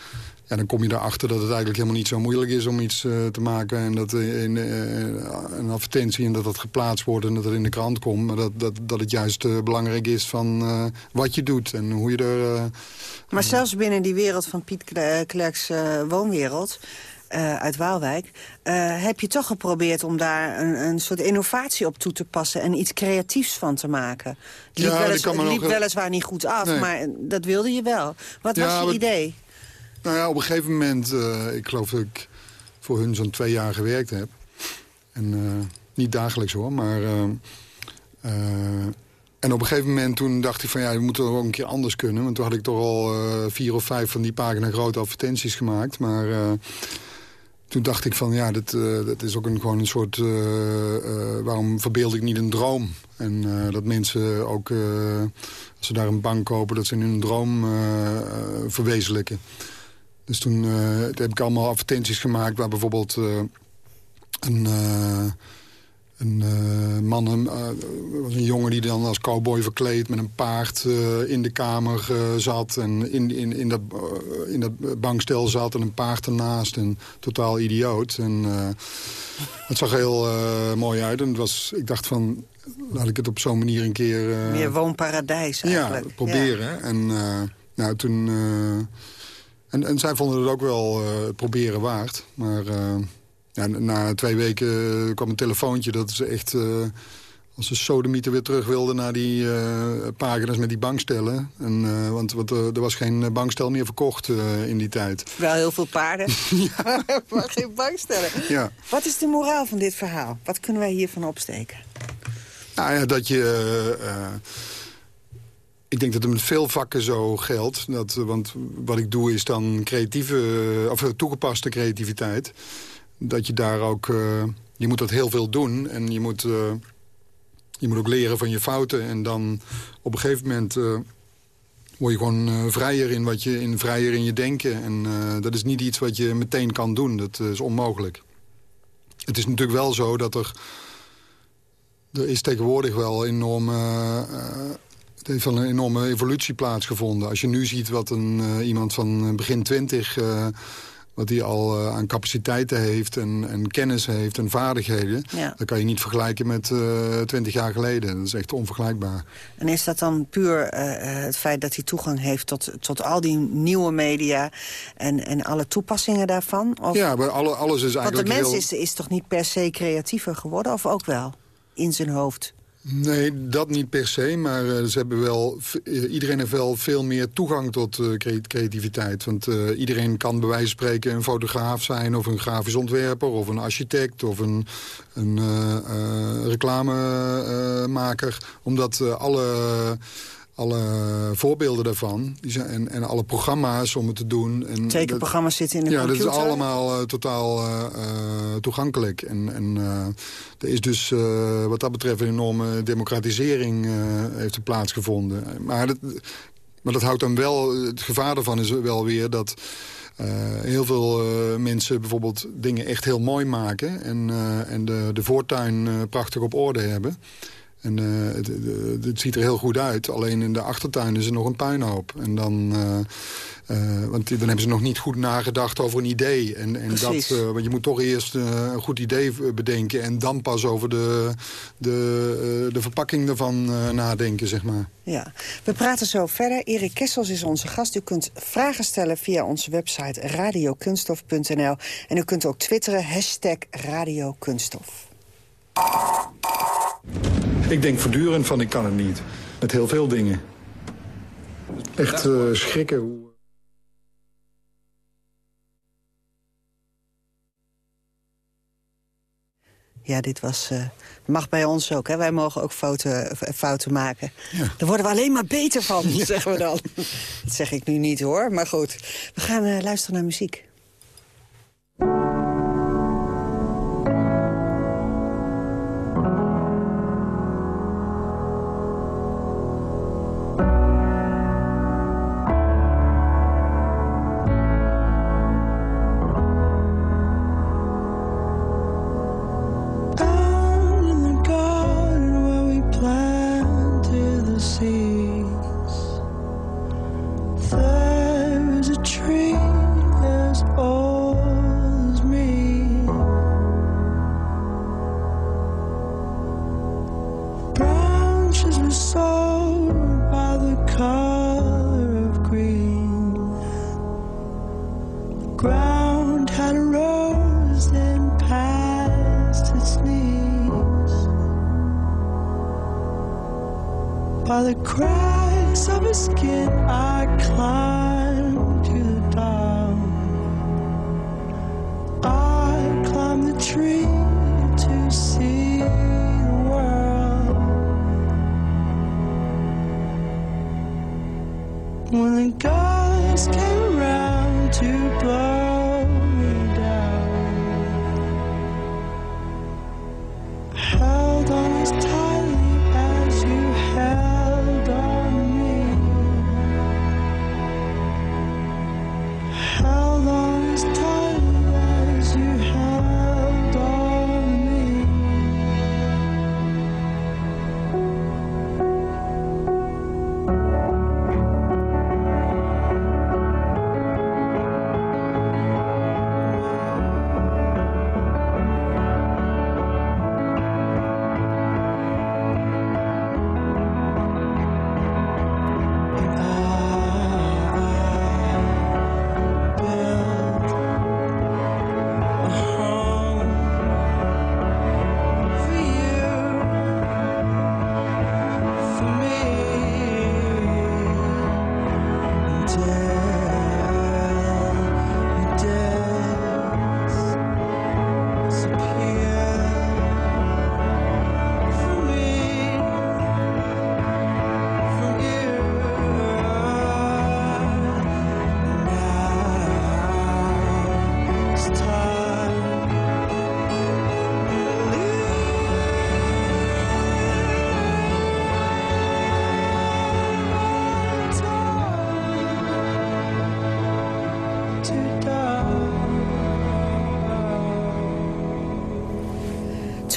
ja, dan kom je erachter dat het eigenlijk helemaal niet zo moeilijk is om iets eh, te maken. En dat eh, in, eh, een advertentie en dat dat geplaatst wordt en dat het in de krant komt. Maar dat, dat, dat het juist belangrijk is van wat je doet en hoe je er... Maar zelfs binnen die wereld van Piet Kle- Klerks woonwereld... uit Waalwijk, heb je toch geprobeerd om daar een, een soort innovatie op toe te passen... en iets creatiefs van te maken. Het liep, Ja, dat het liep weliswaar niet goed af, Nee. maar dat wilde je wel. Wat Ja, was je idee? Nou ja, op een gegeven moment, eh, ik geloof dat ik voor hun zo'n twee jaar gewerkt heb. En eh, niet dagelijks hoor, maar... eh, en op een gegeven moment toen dacht ik van ja, we moeten ook een keer anders kunnen. Want toen had ik toch al vier of vijf van die pagina grote advertenties gemaakt. Maar toen dacht ik van ja, dat, dat is ook een, gewoon een soort... waarom verbeeld ik niet een droom? En dat mensen ook, als ze daar een bank kopen... dat ze hun droom verwezenlijken. Dus toen, eh, toen heb ik allemaal advertenties gemaakt... waar bijvoorbeeld eh, een, eh, een man... Een, was een jongen die dan als cowboy verkleed... met een paard in de kamer zat... en in, in, in, dat, in dat bankstel zat en een paard ernaast. En totaal idioot. En het zag heel mooi uit. En het was, ik dacht van, laat ik het op zo'n manier een keer... Meer woonparadijs eigenlijk. ja, proberen. En nou, toen... En, en zij vonden het ook wel uh, het proberen waard. Maar uh, ja, na twee weken kwam een telefoontje dat ze echt... als ze sodemieter weer terug wilden naar die pagina's met die bankstellen. En, want, want er was geen bankstel meer verkocht in die tijd. Wel heel veel paarden, (laughs) (laughs) ja. maar geen bankstellen. Ja. Wat is de moraal van dit verhaal? Wat kunnen wij hiervan opsteken? Nou ja, dat je... Uh, ik denk dat het met veel vakken zo geldt. Dat, want wat ik doe is dan creatieve, of toegepaste creativiteit. Dat je daar ook... Je moet dat heel veel doen. En je moet, je moet ook leren van je fouten. En dan op een gegeven moment word je gewoon vrijer in, wat je, in, vrijer in je denken. En dat is niet iets wat je meteen kan doen. Dat is onmogelijk. Het is natuurlijk wel zo dat er... Er is tegenwoordig wel enorme... Het heeft wel een enorme evolutie plaatsgevonden. Als je nu ziet wat een, uh, iemand van begin twintig... Uh, wat hij al eh, aan capaciteiten heeft en, en, kennis heeft en vaardigheden... Ja. dat kan je niet vergelijken met eh, twintig jaar geleden. Dat is echt onvergelijkbaar. En is dat dan puur het feit dat hij toegang heeft tot, tot al die nieuwe media... en, en alle toepassingen daarvan? Of... Ja, maar alle, alles is eigenlijk Want de mens is, is toch niet per se creatiever geworden, of ook wel? In zijn hoofd? Nee, dat niet per se, maar uh, ze hebben wel, uh, iedereen heeft wel veel meer toegang tot uh, creativiteit. Want iedereen kan bij wijze van spreken een fotograaf zijn... of een grafisch ontwerper, of een architect, of een, een reclamemaker. omdat alle alle voorbeelden daarvan. Die zijn, en, en alle programma's om het te doen. En Tekenprogramma's zitten in de ja, computer? Ja, dat is allemaal uh, totaal uh, toegankelijk. En, en er is dus wat dat betreft een enorme democratisering heeft er plaatsgevonden. Maar dat, maar dat houdt dan wel... Het gevaar daarvan is wel weer dat... heel veel mensen bijvoorbeeld dingen echt heel mooi maken... en, en de, de voortuin prachtig op orde hebben... En uh, het, het, ziet er heel goed uit. Alleen in de achtertuin is er nog een puinhoop. En dan, uh, uh, want dan hebben ze nog niet goed nagedacht over een idee. En, en dat, want je moet toch eerst een goed idee bedenken... en dan pas over de, de, de verpakking ervan nadenken, zeg maar. Ja, we praten zo verder. Erik Kessels is onze gast. U kunt vragen stellen via onze website radiokunstof.nl. En u kunt ook twitteren, hashtag radiokunstof. Ik denk voortdurend van ik kan het niet. Met heel veel dingen. Echt uh, schrikken. Ja, dit was... Uh, mag bij ons ook, hè? Wij mogen ook fouten, fouten maken. Ja. Daar worden we alleen maar beter van, (laughs) zeggen we dan. Dat zeg ik nu niet, hoor. Maar goed, we gaan uh, luisteren naar muziek.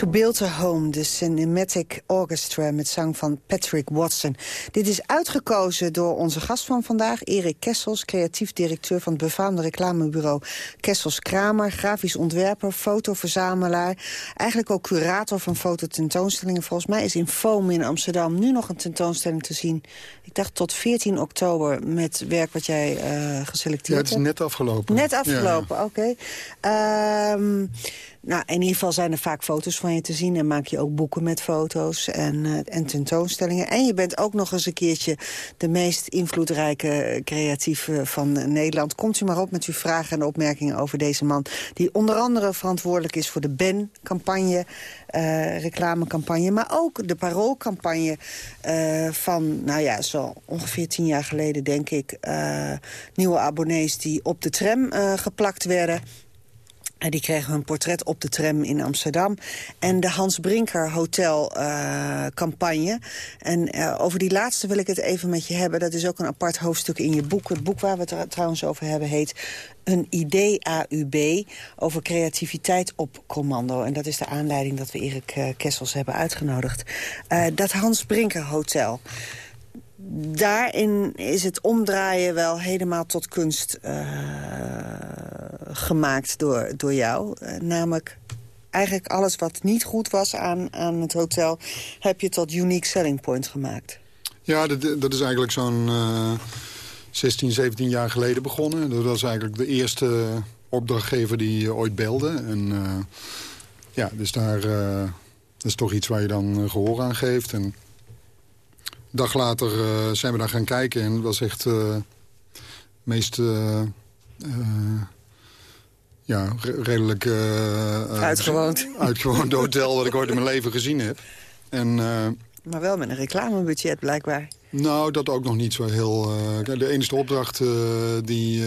To Build a Home, de Cinematic Orchestra met zang van Patrick Watson. Dit is uitgekozen door onze gast van vandaag, Erik Kessels... creatief directeur van het befaamde reclamebureau Kessels Kramer... grafisch ontwerper, fotoverzamelaar... eigenlijk ook curator van fototentoonstellingen. Volgens mij is in Foam in Amsterdam nu nog een tentoonstelling te zien. Ik dacht tot 14 oktober met werk wat jij uh, geselecteerd hebt. Ja, het is net afgelopen. Net afgelopen, oké. Ehm, nou, in ieder geval zijn er vaak foto's van je te zien. En maak je ook boeken met foto's en, uh, en tentoonstellingen. En je bent ook nog eens een keertje de meest invloedrijke creatieve van Nederland. Komt u maar op met uw vragen en opmerkingen over deze man. Die onder andere verantwoordelijk is voor de BEN-campagne. Uh, reclamecampagne, maar ook de paroolcampagne uh, van, nou ja, zo ongeveer tien jaar geleden, denk ik, nieuwe abonnees die op de tram geplakt werden. Die kregen hun portret op de tram in Amsterdam. En de Hans Brinker Hotel uh, campagne. En uh, over die laatste wil ik het even met je hebben. Dat is ook een apart hoofdstuk in je boek. Het boek waar we het trouwens over hebben heet... Een idee AUB over creativiteit op commando. En dat is de aanleiding dat we Erik uh, Kessels hebben uitgenodigd. dat Hans Brinker Hotel daarin is het omdraaien wel helemaal tot kunst uh, gemaakt door, door jou. Uh, namelijk eigenlijk alles wat niet goed was aan, aan het hotel... heb je tot unique selling point gemaakt. Ja, dat, dat is eigenlijk zo'n uh, 16, 17 jaar geleden begonnen. Dat was eigenlijk de eerste opdrachtgever die ooit belde. En ja, dus daar... dat is toch iets waar je dan gehoor aan geeft. En dag later uh, zijn we daar gaan kijken en het was echt uh, meest uh, ja, redelijk uitgewoond. uitgewoond hotel wat ik ooit in mijn leven gezien heb. En, maar wel met een reclamebudget blijkbaar. Nou, dat ook nog niet zo heel... de enige opdracht die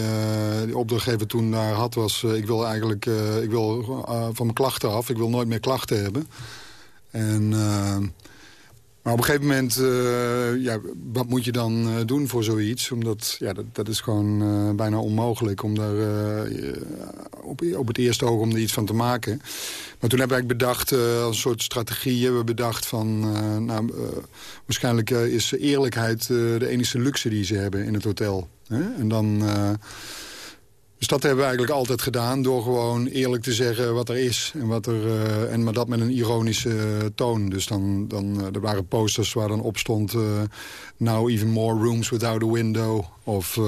de opdrachtgever toen daar had was... ik wil eigenlijk ik wil, van mijn klachten af. Ik wil nooit meer klachten hebben. En maar op een gegeven moment, uh, ja, wat moet je dan uh, doen voor zoiets? Omdat ja, dat, dat is gewoon uh, bijna onmogelijk om daar op, op het eerste oog om er iets van te maken. Maar toen we eigenlijk bedacht, als een soort strategie, hebben we bedacht van... nou, waarschijnlijk is eerlijkheid de enige luxe die ze hebben in het hotel. Hè? En dan dus dat hebben we eigenlijk altijd gedaan door gewoon eerlijk te zeggen wat er is. En, wat er, uh, en maar dat met een ironische uh, toon. Dus dan, dan uh, er waren posters waar dan op stond... now even more rooms without a window. Of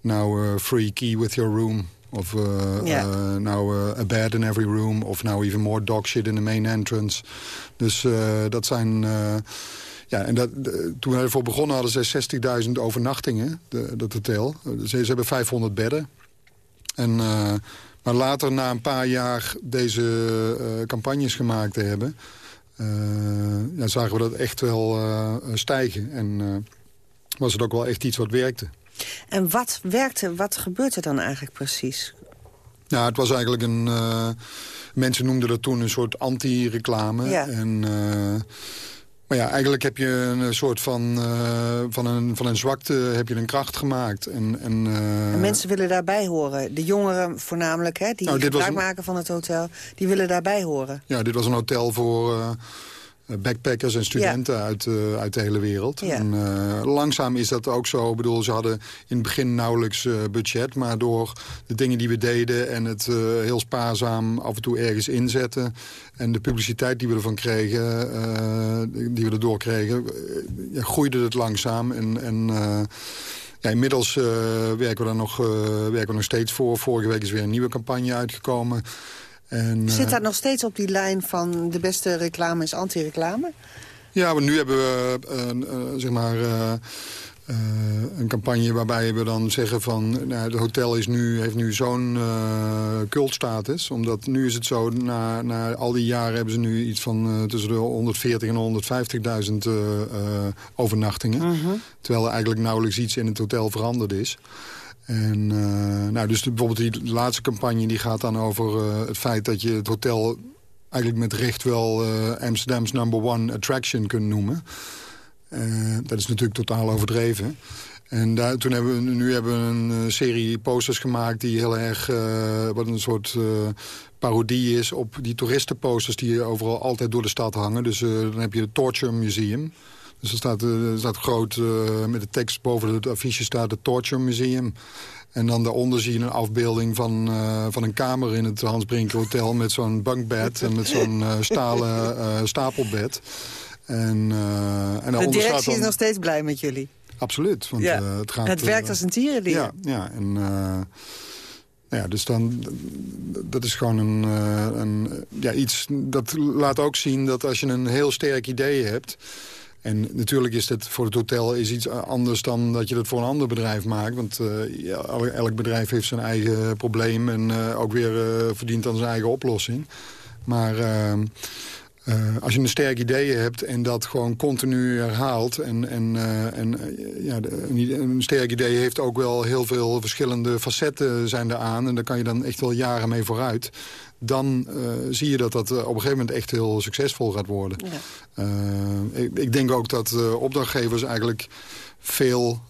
now free key with your room. Of yeah. now a bed in every room. Of now even more dog shit in the main entrance. Dus dat zijn... Ja, en dat, toen we ervoor begonnen hadden ze 60.000 overnachtingen, de, dat hotel. Ze, ze hebben 500 bedden. En, uh, maar later, na een paar jaar deze uh, campagnes gemaakt te hebben... Uh, ja, zagen we dat echt wel stijgen. En was het ook wel echt iets wat werkte. En wat werkte, wat gebeurt er dan eigenlijk precies? Ja, het was eigenlijk een... mensen noemden dat toen een soort anti-reclame. Ja. En maar ja, eigenlijk heb je een soort van, uh, van, een, van een zwakte heb je een kracht gemaakt. En, en, uh... en mensen willen daarbij horen. De jongeren voornamelijk, hè, die nou, gebruik een... maken van het hotel, die willen daarbij horen. Ja, dit was een hotel voor... Uh, eh, backpackers en studenten uit, uh, uit de hele wereld. En, uh, langzaam is dat ook zo. Ik bedoel, ze hadden in het begin nauwelijks uh, budget... maar door de dingen die we deden en het heel spaarzaam af en toe ergens inzetten... en de publiciteit die we ervan kregen, die we erdoor kregen... groeide het langzaam en... en ja, inmiddels werken, we daar nog, werken we nog steeds voor. Vorige week is weer een nieuwe campagne uitgekomen... En, Zit dat nog steeds op die lijn van de beste reclame is anti-reclame? Ja, maar nu hebben we uh, uh, zeg maar... Uh, een campagne waarbij we dan zeggen van... Nou, het hotel is nu, heeft nu zo'n cultstatus. Omdat nu is het zo, na, na al die jaren hebben ze nu iets van... tussen de 140 en 150.000 overnachtingen. -huh. Terwijl er eigenlijk nauwelijks iets in het hotel veranderd is. En, uh, nou, dus bijvoorbeeld die laatste campagne die gaat dan over uh, het feit dat je het hotel eigenlijk met recht wel uh, Amsterdam's number one attraction kunt noemen. dat is natuurlijk totaal overdreven. En daar, toen hebben we, nu hebben we een serie posters gemaakt die heel erg... wat een soort parodie is op die toeristenposters... die overal altijd door de stad hangen. Dus dan heb je het Torture Museum... Dus er staat, er staat groot met de tekst boven het affiche staat het Torture Museum. En dan daaronder zie je een afbeelding van, uh, van een kamer in het Hans Brink Hotel... met zo'n bunkbed en met zo'n uh, stalen stapelbed. En, en de directie dan... is nog steeds blij met jullie. Absoluut. Want, ja. het, gaat, het werkt als een tierenlier. Ja, ja, en, ja, dus dan, dat is gewoon een, een, ja, iets... Dat laat ook zien dat als je een heel sterk idee hebt... En natuurlijk is het voor het hotel is iets anders dan dat je dat voor een ander bedrijf maakt. Want ja, elk bedrijf heeft zijn eigen probleem en uh, ook weer uh, verdient aan zijn eigen oplossing. Maar ehm, als je een sterk idee hebt en dat gewoon continu herhaalt... en, en, en ja, een, een sterk idee heeft ook wel heel veel verschillende facetten zijn eraan... en daar kan je dan echt wel jaren mee vooruit dan zie je dat dat op een gegeven moment echt heel succesvol gaat worden. Ja. Ik, ik, denk ook dat opdrachtgevers eigenlijk veel,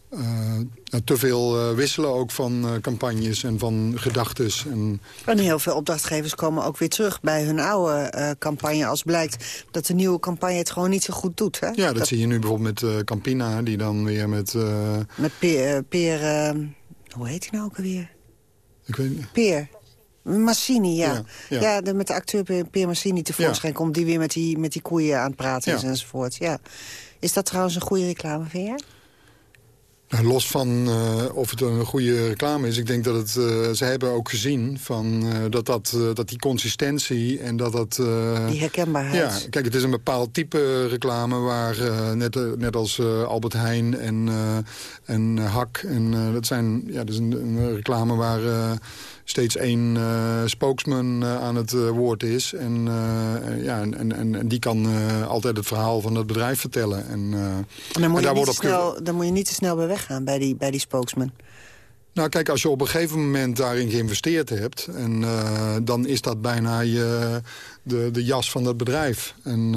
te veel wisselen ook van campagnes en van gedachtes. En... en heel veel opdrachtgevers komen ook weer terug bij hun oude campagne... als blijkt dat de nieuwe campagne het gewoon niet zo goed doet. Hè? Ja, dat, zie je nu bijvoorbeeld met Campina, die dan weer met... Met Peer... peer hoe heet hij nou ook alweer? Ik weet niet. Peer. Massini, ja. Ja, ja. de, met de acteur Pier Massini tevoorschijn ja. komt... die weer met die, met die koeien aan het praten is enzovoort. Ja. Is dat trouwens een goede reclame, vind jij? Nou, los van uh, of het een goede reclame is. Ik denk dat het, uh, ze hebben ook gezien van, uh, dat, dat, dat die consistentie en dat dat... die herkenbaarheid. Ja, kijk, het is een bepaald type reclame waar net, net als Albert Heijn en, en Hak... en dat zijn, ja, dat is een, een reclame waar steeds één uh, spokesman uh, aan het uh, woord is. En, ja, en, en, en die kan altijd het verhaal van het bedrijf vertellen. En, en dan, moet je niet snel, dan moet je niet te snel bij weggaan bij die, bij die spokesman. Nou kijk, als je op een gegeven moment daarin geïnvesteerd hebt... En, dan is dat bijna je, de, de jas van dat bedrijf. En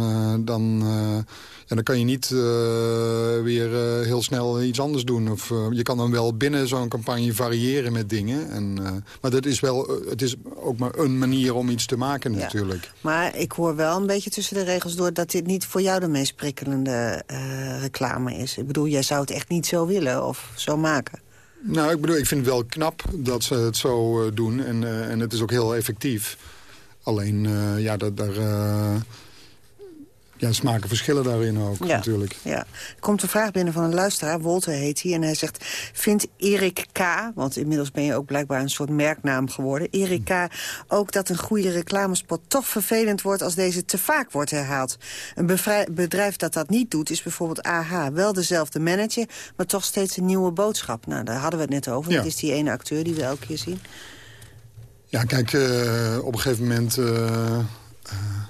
dan en dan kan je niet weer heel snel iets anders doen. Of, je kan dan wel binnen zo'n campagne variëren met dingen. En, maar dat is wel, het is ook maar een manier om iets te maken ja. natuurlijk. Maar ik hoor wel een beetje tussen de regels door... dat dit niet voor jou de meest prikkelende reclame is. Ik bedoel, jij zou het echt niet zo willen of zo maken. Nou, ik bedoel, ik vind het wel knap dat ze het zo doen. En, en het is ook heel effectief. Alleen, ja, dat, daar ja, smaken verschillen daarin ook ja, natuurlijk. Ja. Er komt een vraag binnen van een luisteraar, Wolter heet hij... en hij zegt, vindt Erik K., want inmiddels ben je ook blijkbaar een soort merknaam geworden... Erik K. ook dat een goede reclamespot toch vervelend wordt... als deze te vaak wordt herhaald? Een bedrijf dat dat niet doet is bijvoorbeeld AH. Wel dezelfde manager, maar toch steeds een nieuwe boodschap. Nou, daar hadden we het net over. Ja. Dat is die ene acteur die we elke keer zien. Ja, kijk, uh, op een gegeven moment... Uh, uh,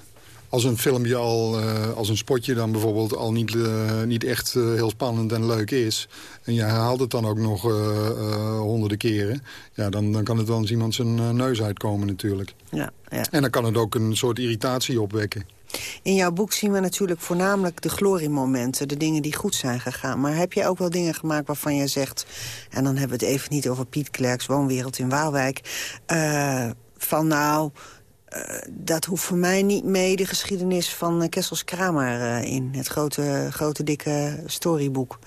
als een filmpje al, uh, als een spotje dan bijvoorbeeld al niet, uh, niet echt uh, heel spannend en leuk is... en je herhaalt het dan ook nog honderden keren... ja, dan, dan kan het wel eens iemand zijn neus uitkomen natuurlijk. Ja, ja. En dan kan het ook een soort irritatie opwekken. In jouw boek zien we natuurlijk voornamelijk de gloriemomenten... de dingen die goed zijn gegaan. Maar heb je ook wel dingen gemaakt waarvan je zegt... en dan hebben we het even niet over Piet Klerks woonwereld in Waalwijk... van nou uh, dat hoeft voor mij niet mee de geschiedenis van uh, Kessels Kramer uh, in. Het grote, grote dikke storyboek.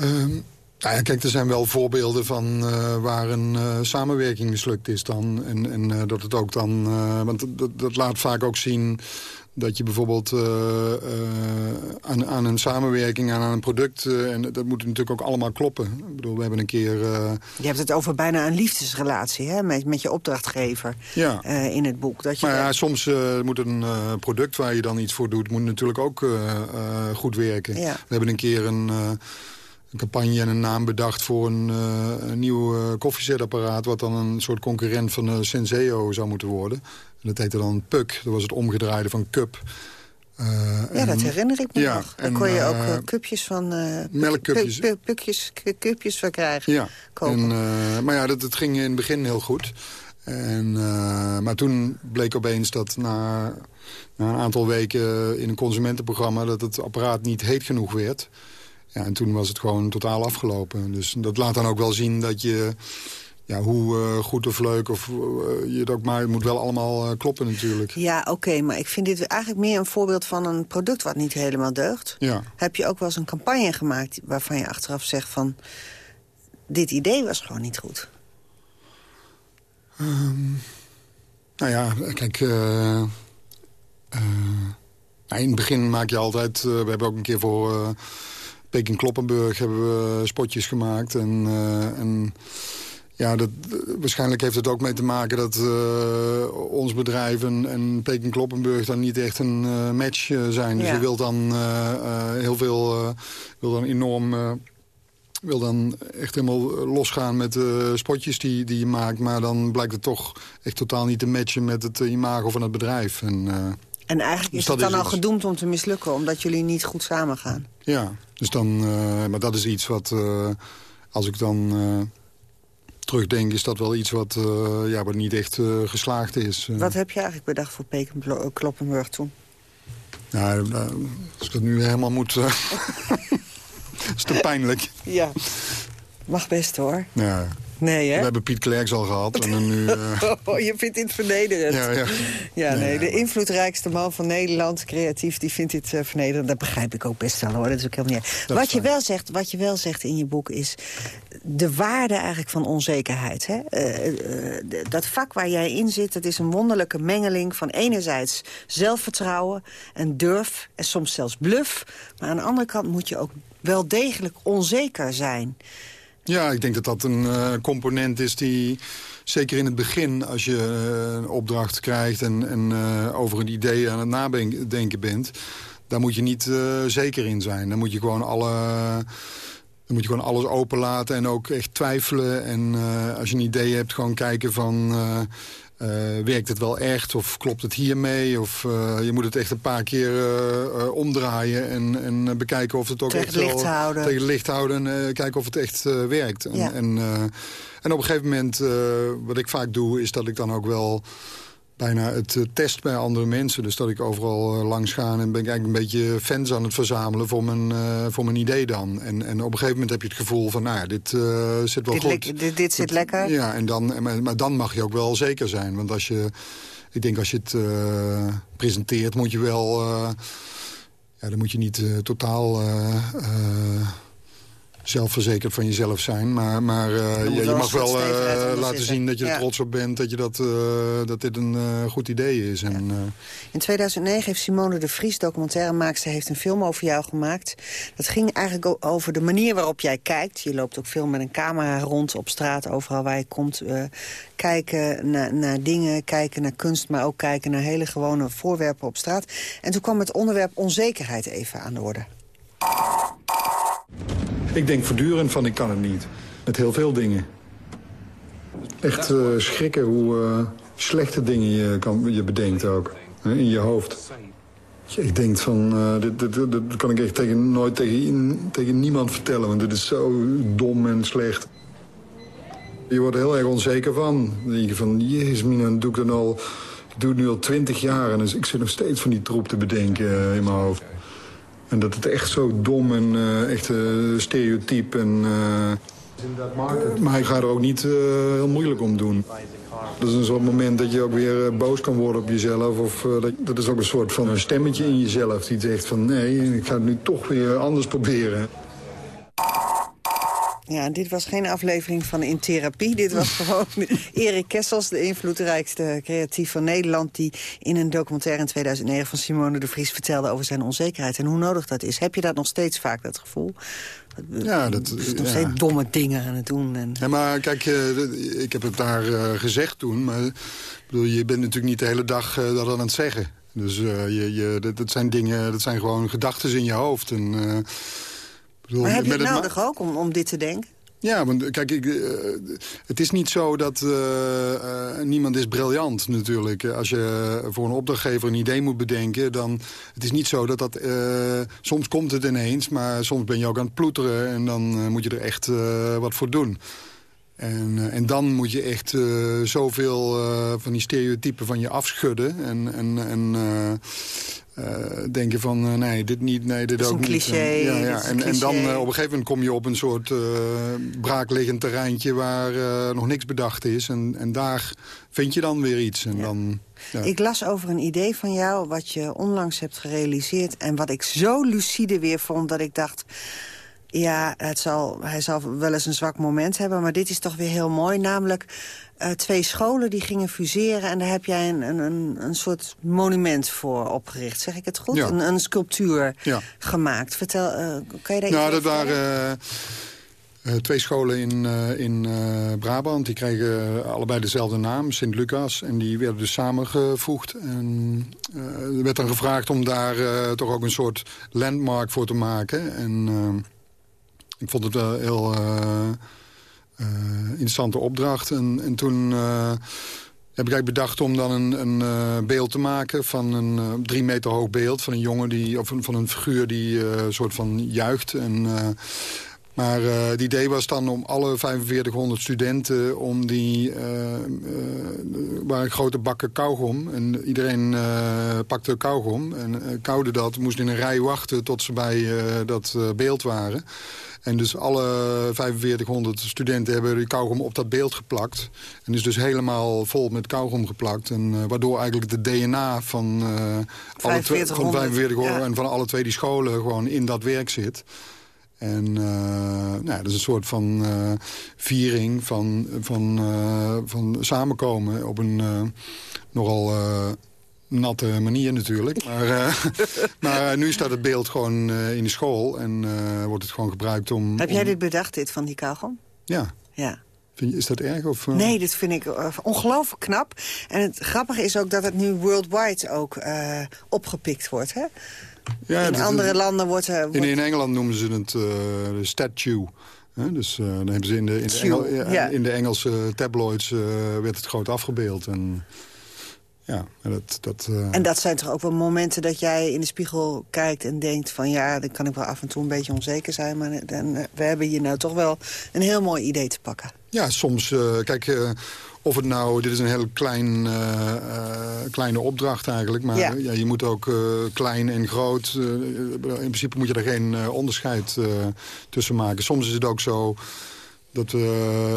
Um, nou ja, kijk, er zijn wel voorbeelden van waar een samenwerking mislukt is dan. En, en dat het ook dan... want dat, dat laat vaak ook zien dat je bijvoorbeeld uh, uh, aan, aan, een samenwerking, aan een product... Uh, en dat moet natuurlijk ook allemaal kloppen. Ik bedoel, we hebben een keer... Je hebt het over bijna een liefdesrelatie hè? Met, met je opdrachtgever ja. in het boek. Dat je maar ja, soms moet een product waar je dan iets voor doet... moet natuurlijk ook goed werken. Ja. We hebben een keer een een campagne en een naam bedacht voor een, uh, een nieuw uh, koffiezetapparaat... wat dan een soort concurrent van uh, Senseo zou moeten worden. Dat heette dan Puck. Dat was het omgedraaide van Cup. ja, en, dat herinner ik me ja, nog. Dan kon je ook cupjes van... melkcupjes. Pukjes, cupjes van krijgen. Ja, en, maar ja, dat, dat ging in het begin heel goed. En, maar toen bleek opeens dat na, na een aantal weken in een consumentenprogramma... dat het apparaat niet heet genoeg werd... Ja, en toen was het gewoon totaal afgelopen. Dus dat laat dan ook wel zien dat je ja, hoe uh, goed of leuk of uh, je het ook maar... het moet wel allemaal uh, kloppen natuurlijk. Ja, oké, maar ik vind dit eigenlijk meer een voorbeeld van een product... wat niet helemaal deugt. Ja. Heb je ook wel eens een campagne gemaakt waarvan je achteraf zegt van... dit idee was gewoon niet goed? Um, nou ja, kijk... nou, in het begin maak je altijd... we hebben ook een keer voor Peking Kloppenburg hebben we spotjes gemaakt. En... en ja, dat, waarschijnlijk heeft het ook mee te maken dat uh, ons bedrijf en, en Peking Kloppenburg dan niet echt een uh, match uh, zijn. Dus je wilt dan heel veel, wil dan enorm, wil dan echt helemaal losgaan met de spotjes die, die je maakt. Maar dan blijkt het toch echt totaal niet te matchen met het imago van het bedrijf. En, en eigenlijk dus is het dan al gedoemd om te mislukken, omdat jullie niet goed samengaan. Ja, dus dan, maar dat is iets wat, als ik dan terugdenk is dat wel iets wat, uh, ja, wat niet echt uh, geslaagd is. Wat heb je eigenlijk bedacht voor Peking Kloppenburg toen? Nou, als ik dat nu helemaal moet... (laughs) is te pijnlijk. Ja, mag best hoor. Ja. Nee, hè? We hebben Piet Klerks al gehad. En dan nu, uh... (laughs) oh, je vindt dit vernederend. Ja, ja. ja nee, de invloedrijkste man van Nederland, creatief, die vindt dit uh, vernederend. Dat begrijp ik ook best wel, hoor. Dat is ook helemaal niet wat je, wel zegt, wat je wel zegt in je boek is de waarde eigenlijk van onzekerheid. Hè? Uh, dat vak waar jij in zit, dat is een wonderlijke mengeling van enerzijds zelfvertrouwen en durf en soms zelfs bluff. Maar aan de andere kant moet je ook wel degelijk onzeker zijn. Ja, ik denk dat dat een uh, component is die... Zeker in het begin, als je een opdracht krijgt... en, en over een idee aan het nadenken bent... daar moet je niet zeker in zijn. Dan moet je gewoon alle... Dan moet je gewoon alles openlaten en ook echt twijfelen. En als je een idee hebt, gewoon kijken van... Uh, werkt het wel echt of klopt het hiermee? Of je moet het echt een paar keer omdraaien en, en bekijken of het ook tegen echt licht wel... Houden. Tegen het licht houden. En kijken of het echt werkt. Ja. En, en, en, op een gegeven moment, wat ik vaak doe, is dat ik dan ook wel bijna het test bij andere mensen. Dus dat ik overal langs ga en ben ik eigenlijk een beetje fans aan het verzamelen voor mijn, uh, voor mijn idee dan. En, en op een gegeven moment heb je het gevoel van, nou ja, dit uh, zit wel dit goed. Dit, dit zit lekker? Ja, en dan, maar, maar, dan mag je ook wel zeker zijn. Want als je, ik denk als je het uh, presenteert, moet je wel, ja, dan moet je niet totaal zelfverzekerd van jezelf zijn. Maar, maar uh, je, je mag wel uh, laten zien dat je er ja. trots op bent... dat, je dat, uh, dat dit een goed idee is. En, In 2009 heeft Simone de Vries, documentairemaakster... heeft een film over jou gemaakt. Dat ging eigenlijk over de manier waarop jij kijkt. Je loopt ook veel met een camera rond op straat, overal waar je komt. kijken naar, naar dingen, kijken naar kunst... maar ook kijken naar hele gewone voorwerpen op straat. En toen kwam het onderwerp onzekerheid even aan de orde. Ik denk voortdurend van ik kan het niet. Met heel veel dingen. Echt uh, schrikken hoe uh, slechte dingen je, kan, je bedenkt ook. In je hoofd. Ik denk van, uh, dit, dit, dit, dit, kan ik echt tegen, nooit tegen, tegen niemand vertellen. Want dit is zo dom en slecht. Je wordt er heel erg onzeker van. Dan denk je van, jezus mina, doe ik dat al... Ik doe het nu al twintig jaar en dus ik zit nog steeds van die troep te bedenken in mijn hoofd. En dat het echt zo dom en uh, echt uh, stereotyp. En, uh, maar ik ga er ook niet heel moeilijk om doen. Dat is een soort moment dat je ook weer boos kan worden op jezelf. Of, dat, dat, is ook een soort van een stemmetje in jezelf die zegt van... nee, ik ga het nu toch weer anders proberen. Ja, dit was geen aflevering van In Therapie. Dit was (laughs) gewoon Erik Kessels, de invloedrijkste creatief van Nederland... die in een documentaire in 2009 van Simone de Vries vertelde over zijn onzekerheid. En hoe nodig dat is. Heb je dat nog steeds vaak, dat gevoel? Ja, dat is nog ja. steeds domme dingen aan het doen. En... Ja, maar kijk, ik heb het daar uh, gezegd toen. Maar bedoel, je bent natuurlijk niet de hele dag uh, dat aan het zeggen. Dus je, je, dat, dat, zijn dingen, dat zijn gewoon gedachten in je hoofd. En, Bedoel, maar heb je het nodig ook om, om dit te denken? Ja, want kijk, ik, uh, het is niet zo dat uh, uh, niemand is briljant natuurlijk. Als je voor een opdrachtgever een idee moet bedenken... dan het is niet zo dat dat... soms komt het ineens, maar soms ben je ook aan het ploeteren... en dan moet je er echt wat voor doen. En, en dan moet je echt zoveel van die stereotypen van je afschudden... en, en, en denken van nee, dit niet, nee, dit ook niet. ja, ja. En, en dan cliché. op een gegeven moment kom je op een soort braakliggend terreintje... waar nog niks bedacht is. En, en daar vind je dan weer iets. En dan, ja. Ik las over een idee van jou wat je onlangs hebt gerealiseerd... en wat ik zo lucide weer vond dat ik dacht... ja, het zal, hij zal wel eens een zwak moment hebben... maar dit is toch weer heel mooi. Namelijk eh, twee scholen die gingen fuseren... en daar heb jij een, een, een, soort monument voor opgericht. Zeg ik het goed? Ja. Een, een sculptuur Ja. gemaakt. Vertel, eh, kan je daar Nou, iets dat waren eh, twee scholen in, in Brabant. Die kregen allebei dezelfde naam, Sint-Lucas. En die werden dus samengevoegd. En er werd dan gevraagd om daar toch ook een soort landmark voor te maken. En ik vond het wel heel interessante opdracht. En, en toen... eh, heb ik bedacht om dan een, een eh, beeld te maken van een eh, drie meter hoog beeld van een jongen die of van een figuur die eh, een soort van juicht. En, eh, maar eh, het idee was dan om alle 4500 studenten om die eh, eh, waren grote bakken kauwgom en iedereen eh, pakte kauwgom en eh, kauwde dat, moest in een rij wachten tot ze bij eh, dat eh, beeld waren. En dus alle 4500 studenten hebben die kauwgom op dat beeld geplakt. En is dus helemaal vol met kauwgom geplakt. En uh, waardoor eigenlijk de DNA van, uh, alle twee, van 45 ja. en van alle twee die scholen gewoon in dat werk zit. En uh, nou, dat is een soort van uh, viering van, van, uh, van samenkomen op een nogal natte manier natuurlijk. Maar, uh, (laughs) maar nu staat het beeld gewoon uh, in de school en uh, wordt het gewoon gebruikt om... Heb jij om... dit bedacht, dit van die kauwgom? Ja. Ja. Vind je, is dat erg? Of, Nee, dit vind ik ongelooflijk knap. En het grappige is ook dat het nu worldwide ook opgepikt wordt, hè? Ja, in andere landen wordt... In, in, Engeland noemen ze het de statue. He, dus dan hebben ze in de, in de, Engel, ja. in de Engelse tabloids werd het groot afgebeeld. En, ja, dat, dat, uh... En dat zijn toch ook wel momenten dat jij in de spiegel kijkt en denkt van... ja, dan kan ik wel af en toe een beetje onzeker zijn... maar dan, we hebben hier nou toch wel een heel mooi idee te pakken. Ja, soms, uh, kijk, uh, of het nou... Dit is een heel klein, kleine opdracht eigenlijk. Maar ja. ja je moet ook klein en groot... in principe moet je er geen onderscheid tussen maken. Soms is het ook zo dat...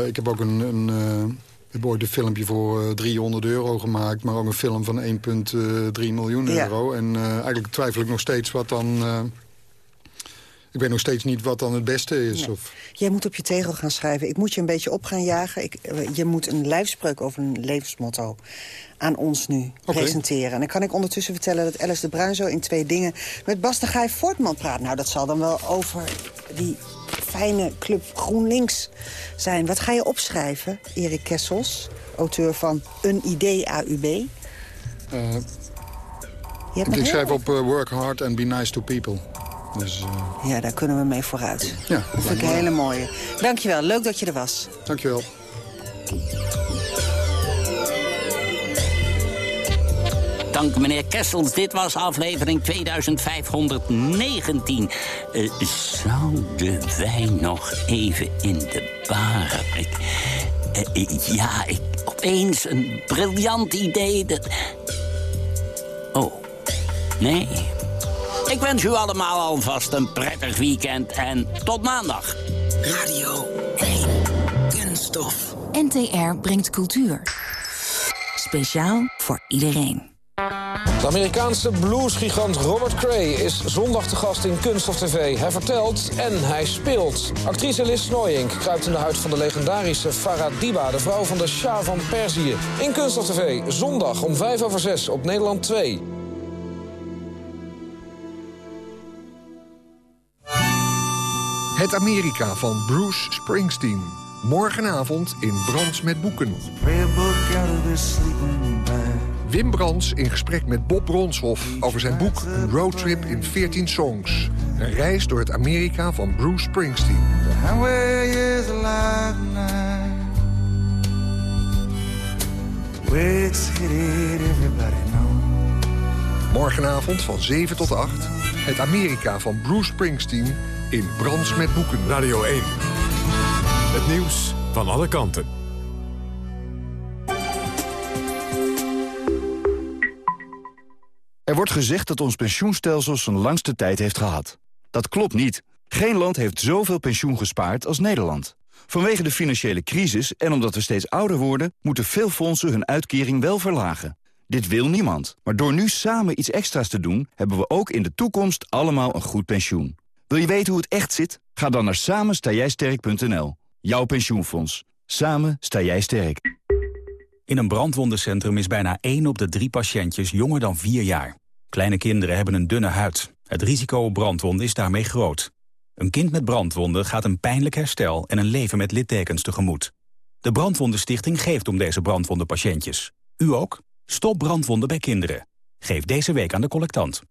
ik heb ook een... een we hebben ooit een filmpje voor uh, 300 euro gemaakt... maar ook een film van 1,3 miljoen euro. En uh, eigenlijk twijfel ik nog steeds wat dan... Uh, ik weet nog steeds niet wat dan het beste is. Of... Jij moet op je tegel gaan schrijven. Ik moet je een beetje op gaan jagen. Ik, je moet een lijfspreuk over een levensmotto aan ons nu okay. presenteren. En dan kan ik ondertussen vertellen dat Alice de Bruin zo in twee dingen... met Bas de Gaai Voortman praat. Nou, dat zal dan wel over die fijne club GroenLinks zijn. Wat ga je opschrijven, Erik Kessels, auteur van Een Idee AUB? Uh, ik schrijf op uh, Work Hard and Be Nice to People. Dus, uh... Ja, daar kunnen we mee vooruit. Ja, dat vind ik een hele mooie. Dankjewel, leuk dat je er was. Dankjewel. Dank meneer Kessels. Dit was aflevering 2519. Uh, zouden wij nog even in de bar... Ik, uh, ja, ik, opeens een briljant idee. Dat... Oh, nee. Ik wens u allemaal alvast een prettig weekend en tot maandag. Radio 1. Kunststof. NTR brengt cultuur. Speciaal voor iedereen. De Amerikaanse bluesgigant Robert Cray is zondag te gast in Kunststof TV. Hij vertelt en hij speelt. Actrice Liz Snoyink kruipt in de huid van de legendarische Farah Diba... de vrouw van de Shah van Perzië. In Kunststof TV, zondag om 5 over 6 op Nederland 2. Het Amerika van Bruce Springsteen. Morgenavond in Brands met Boeken. Wim Brands in gesprek met Bob Bronshoff over zijn boek Een Roadtrip in 14 Songs. Een reis door het Amerika van Bruce Springsteen. Morgenavond van 7 tot 8. Het Amerika van Bruce Springsteen in Brands met Boeken. Radio 1. Het nieuws van alle kanten. Er wordt gezegd dat ons pensioenstelsel zijn langste tijd heeft gehad. Dat klopt niet. Geen land heeft zoveel pensioen gespaard als Nederland. Vanwege de financiële crisis en omdat we steeds ouder worden... moeten veel fondsen hun uitkering wel verlagen. Dit wil niemand. Maar door nu samen iets extra's te doen... hebben we ook in de toekomst allemaal een goed pensioen. Wil je weten hoe het echt zit? Ga dan naar samenstaaijsterk.nl. Jouw pensioenfonds. Samen sta jij sterk. In een brandwondencentrum is bijna 1 op de drie patiëntjes jonger dan 4 jaar. Kleine kinderen hebben een dunne huid. Het risico op brandwonden is daarmee groot. Een kind met brandwonden gaat een pijnlijk herstel en een leven met littekens tegemoet. De Brandwondenstichting geeft om deze brandwondenpatiëntjes. U ook? Stop brandwonden bij kinderen. Geef deze week aan de collectant.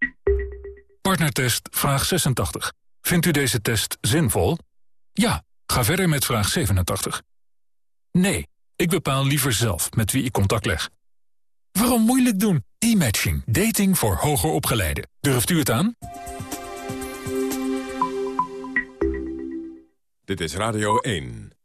Partnertest vraag 86. Vindt u deze test zinvol? Ja, ga verder met vraag 87. Nee, ik bepaal liever zelf met wie ik contact leg. Waarom moeilijk doen? E-matching. Dating voor hoger opgeleiden. Durft u het aan? Dit is Radio 1.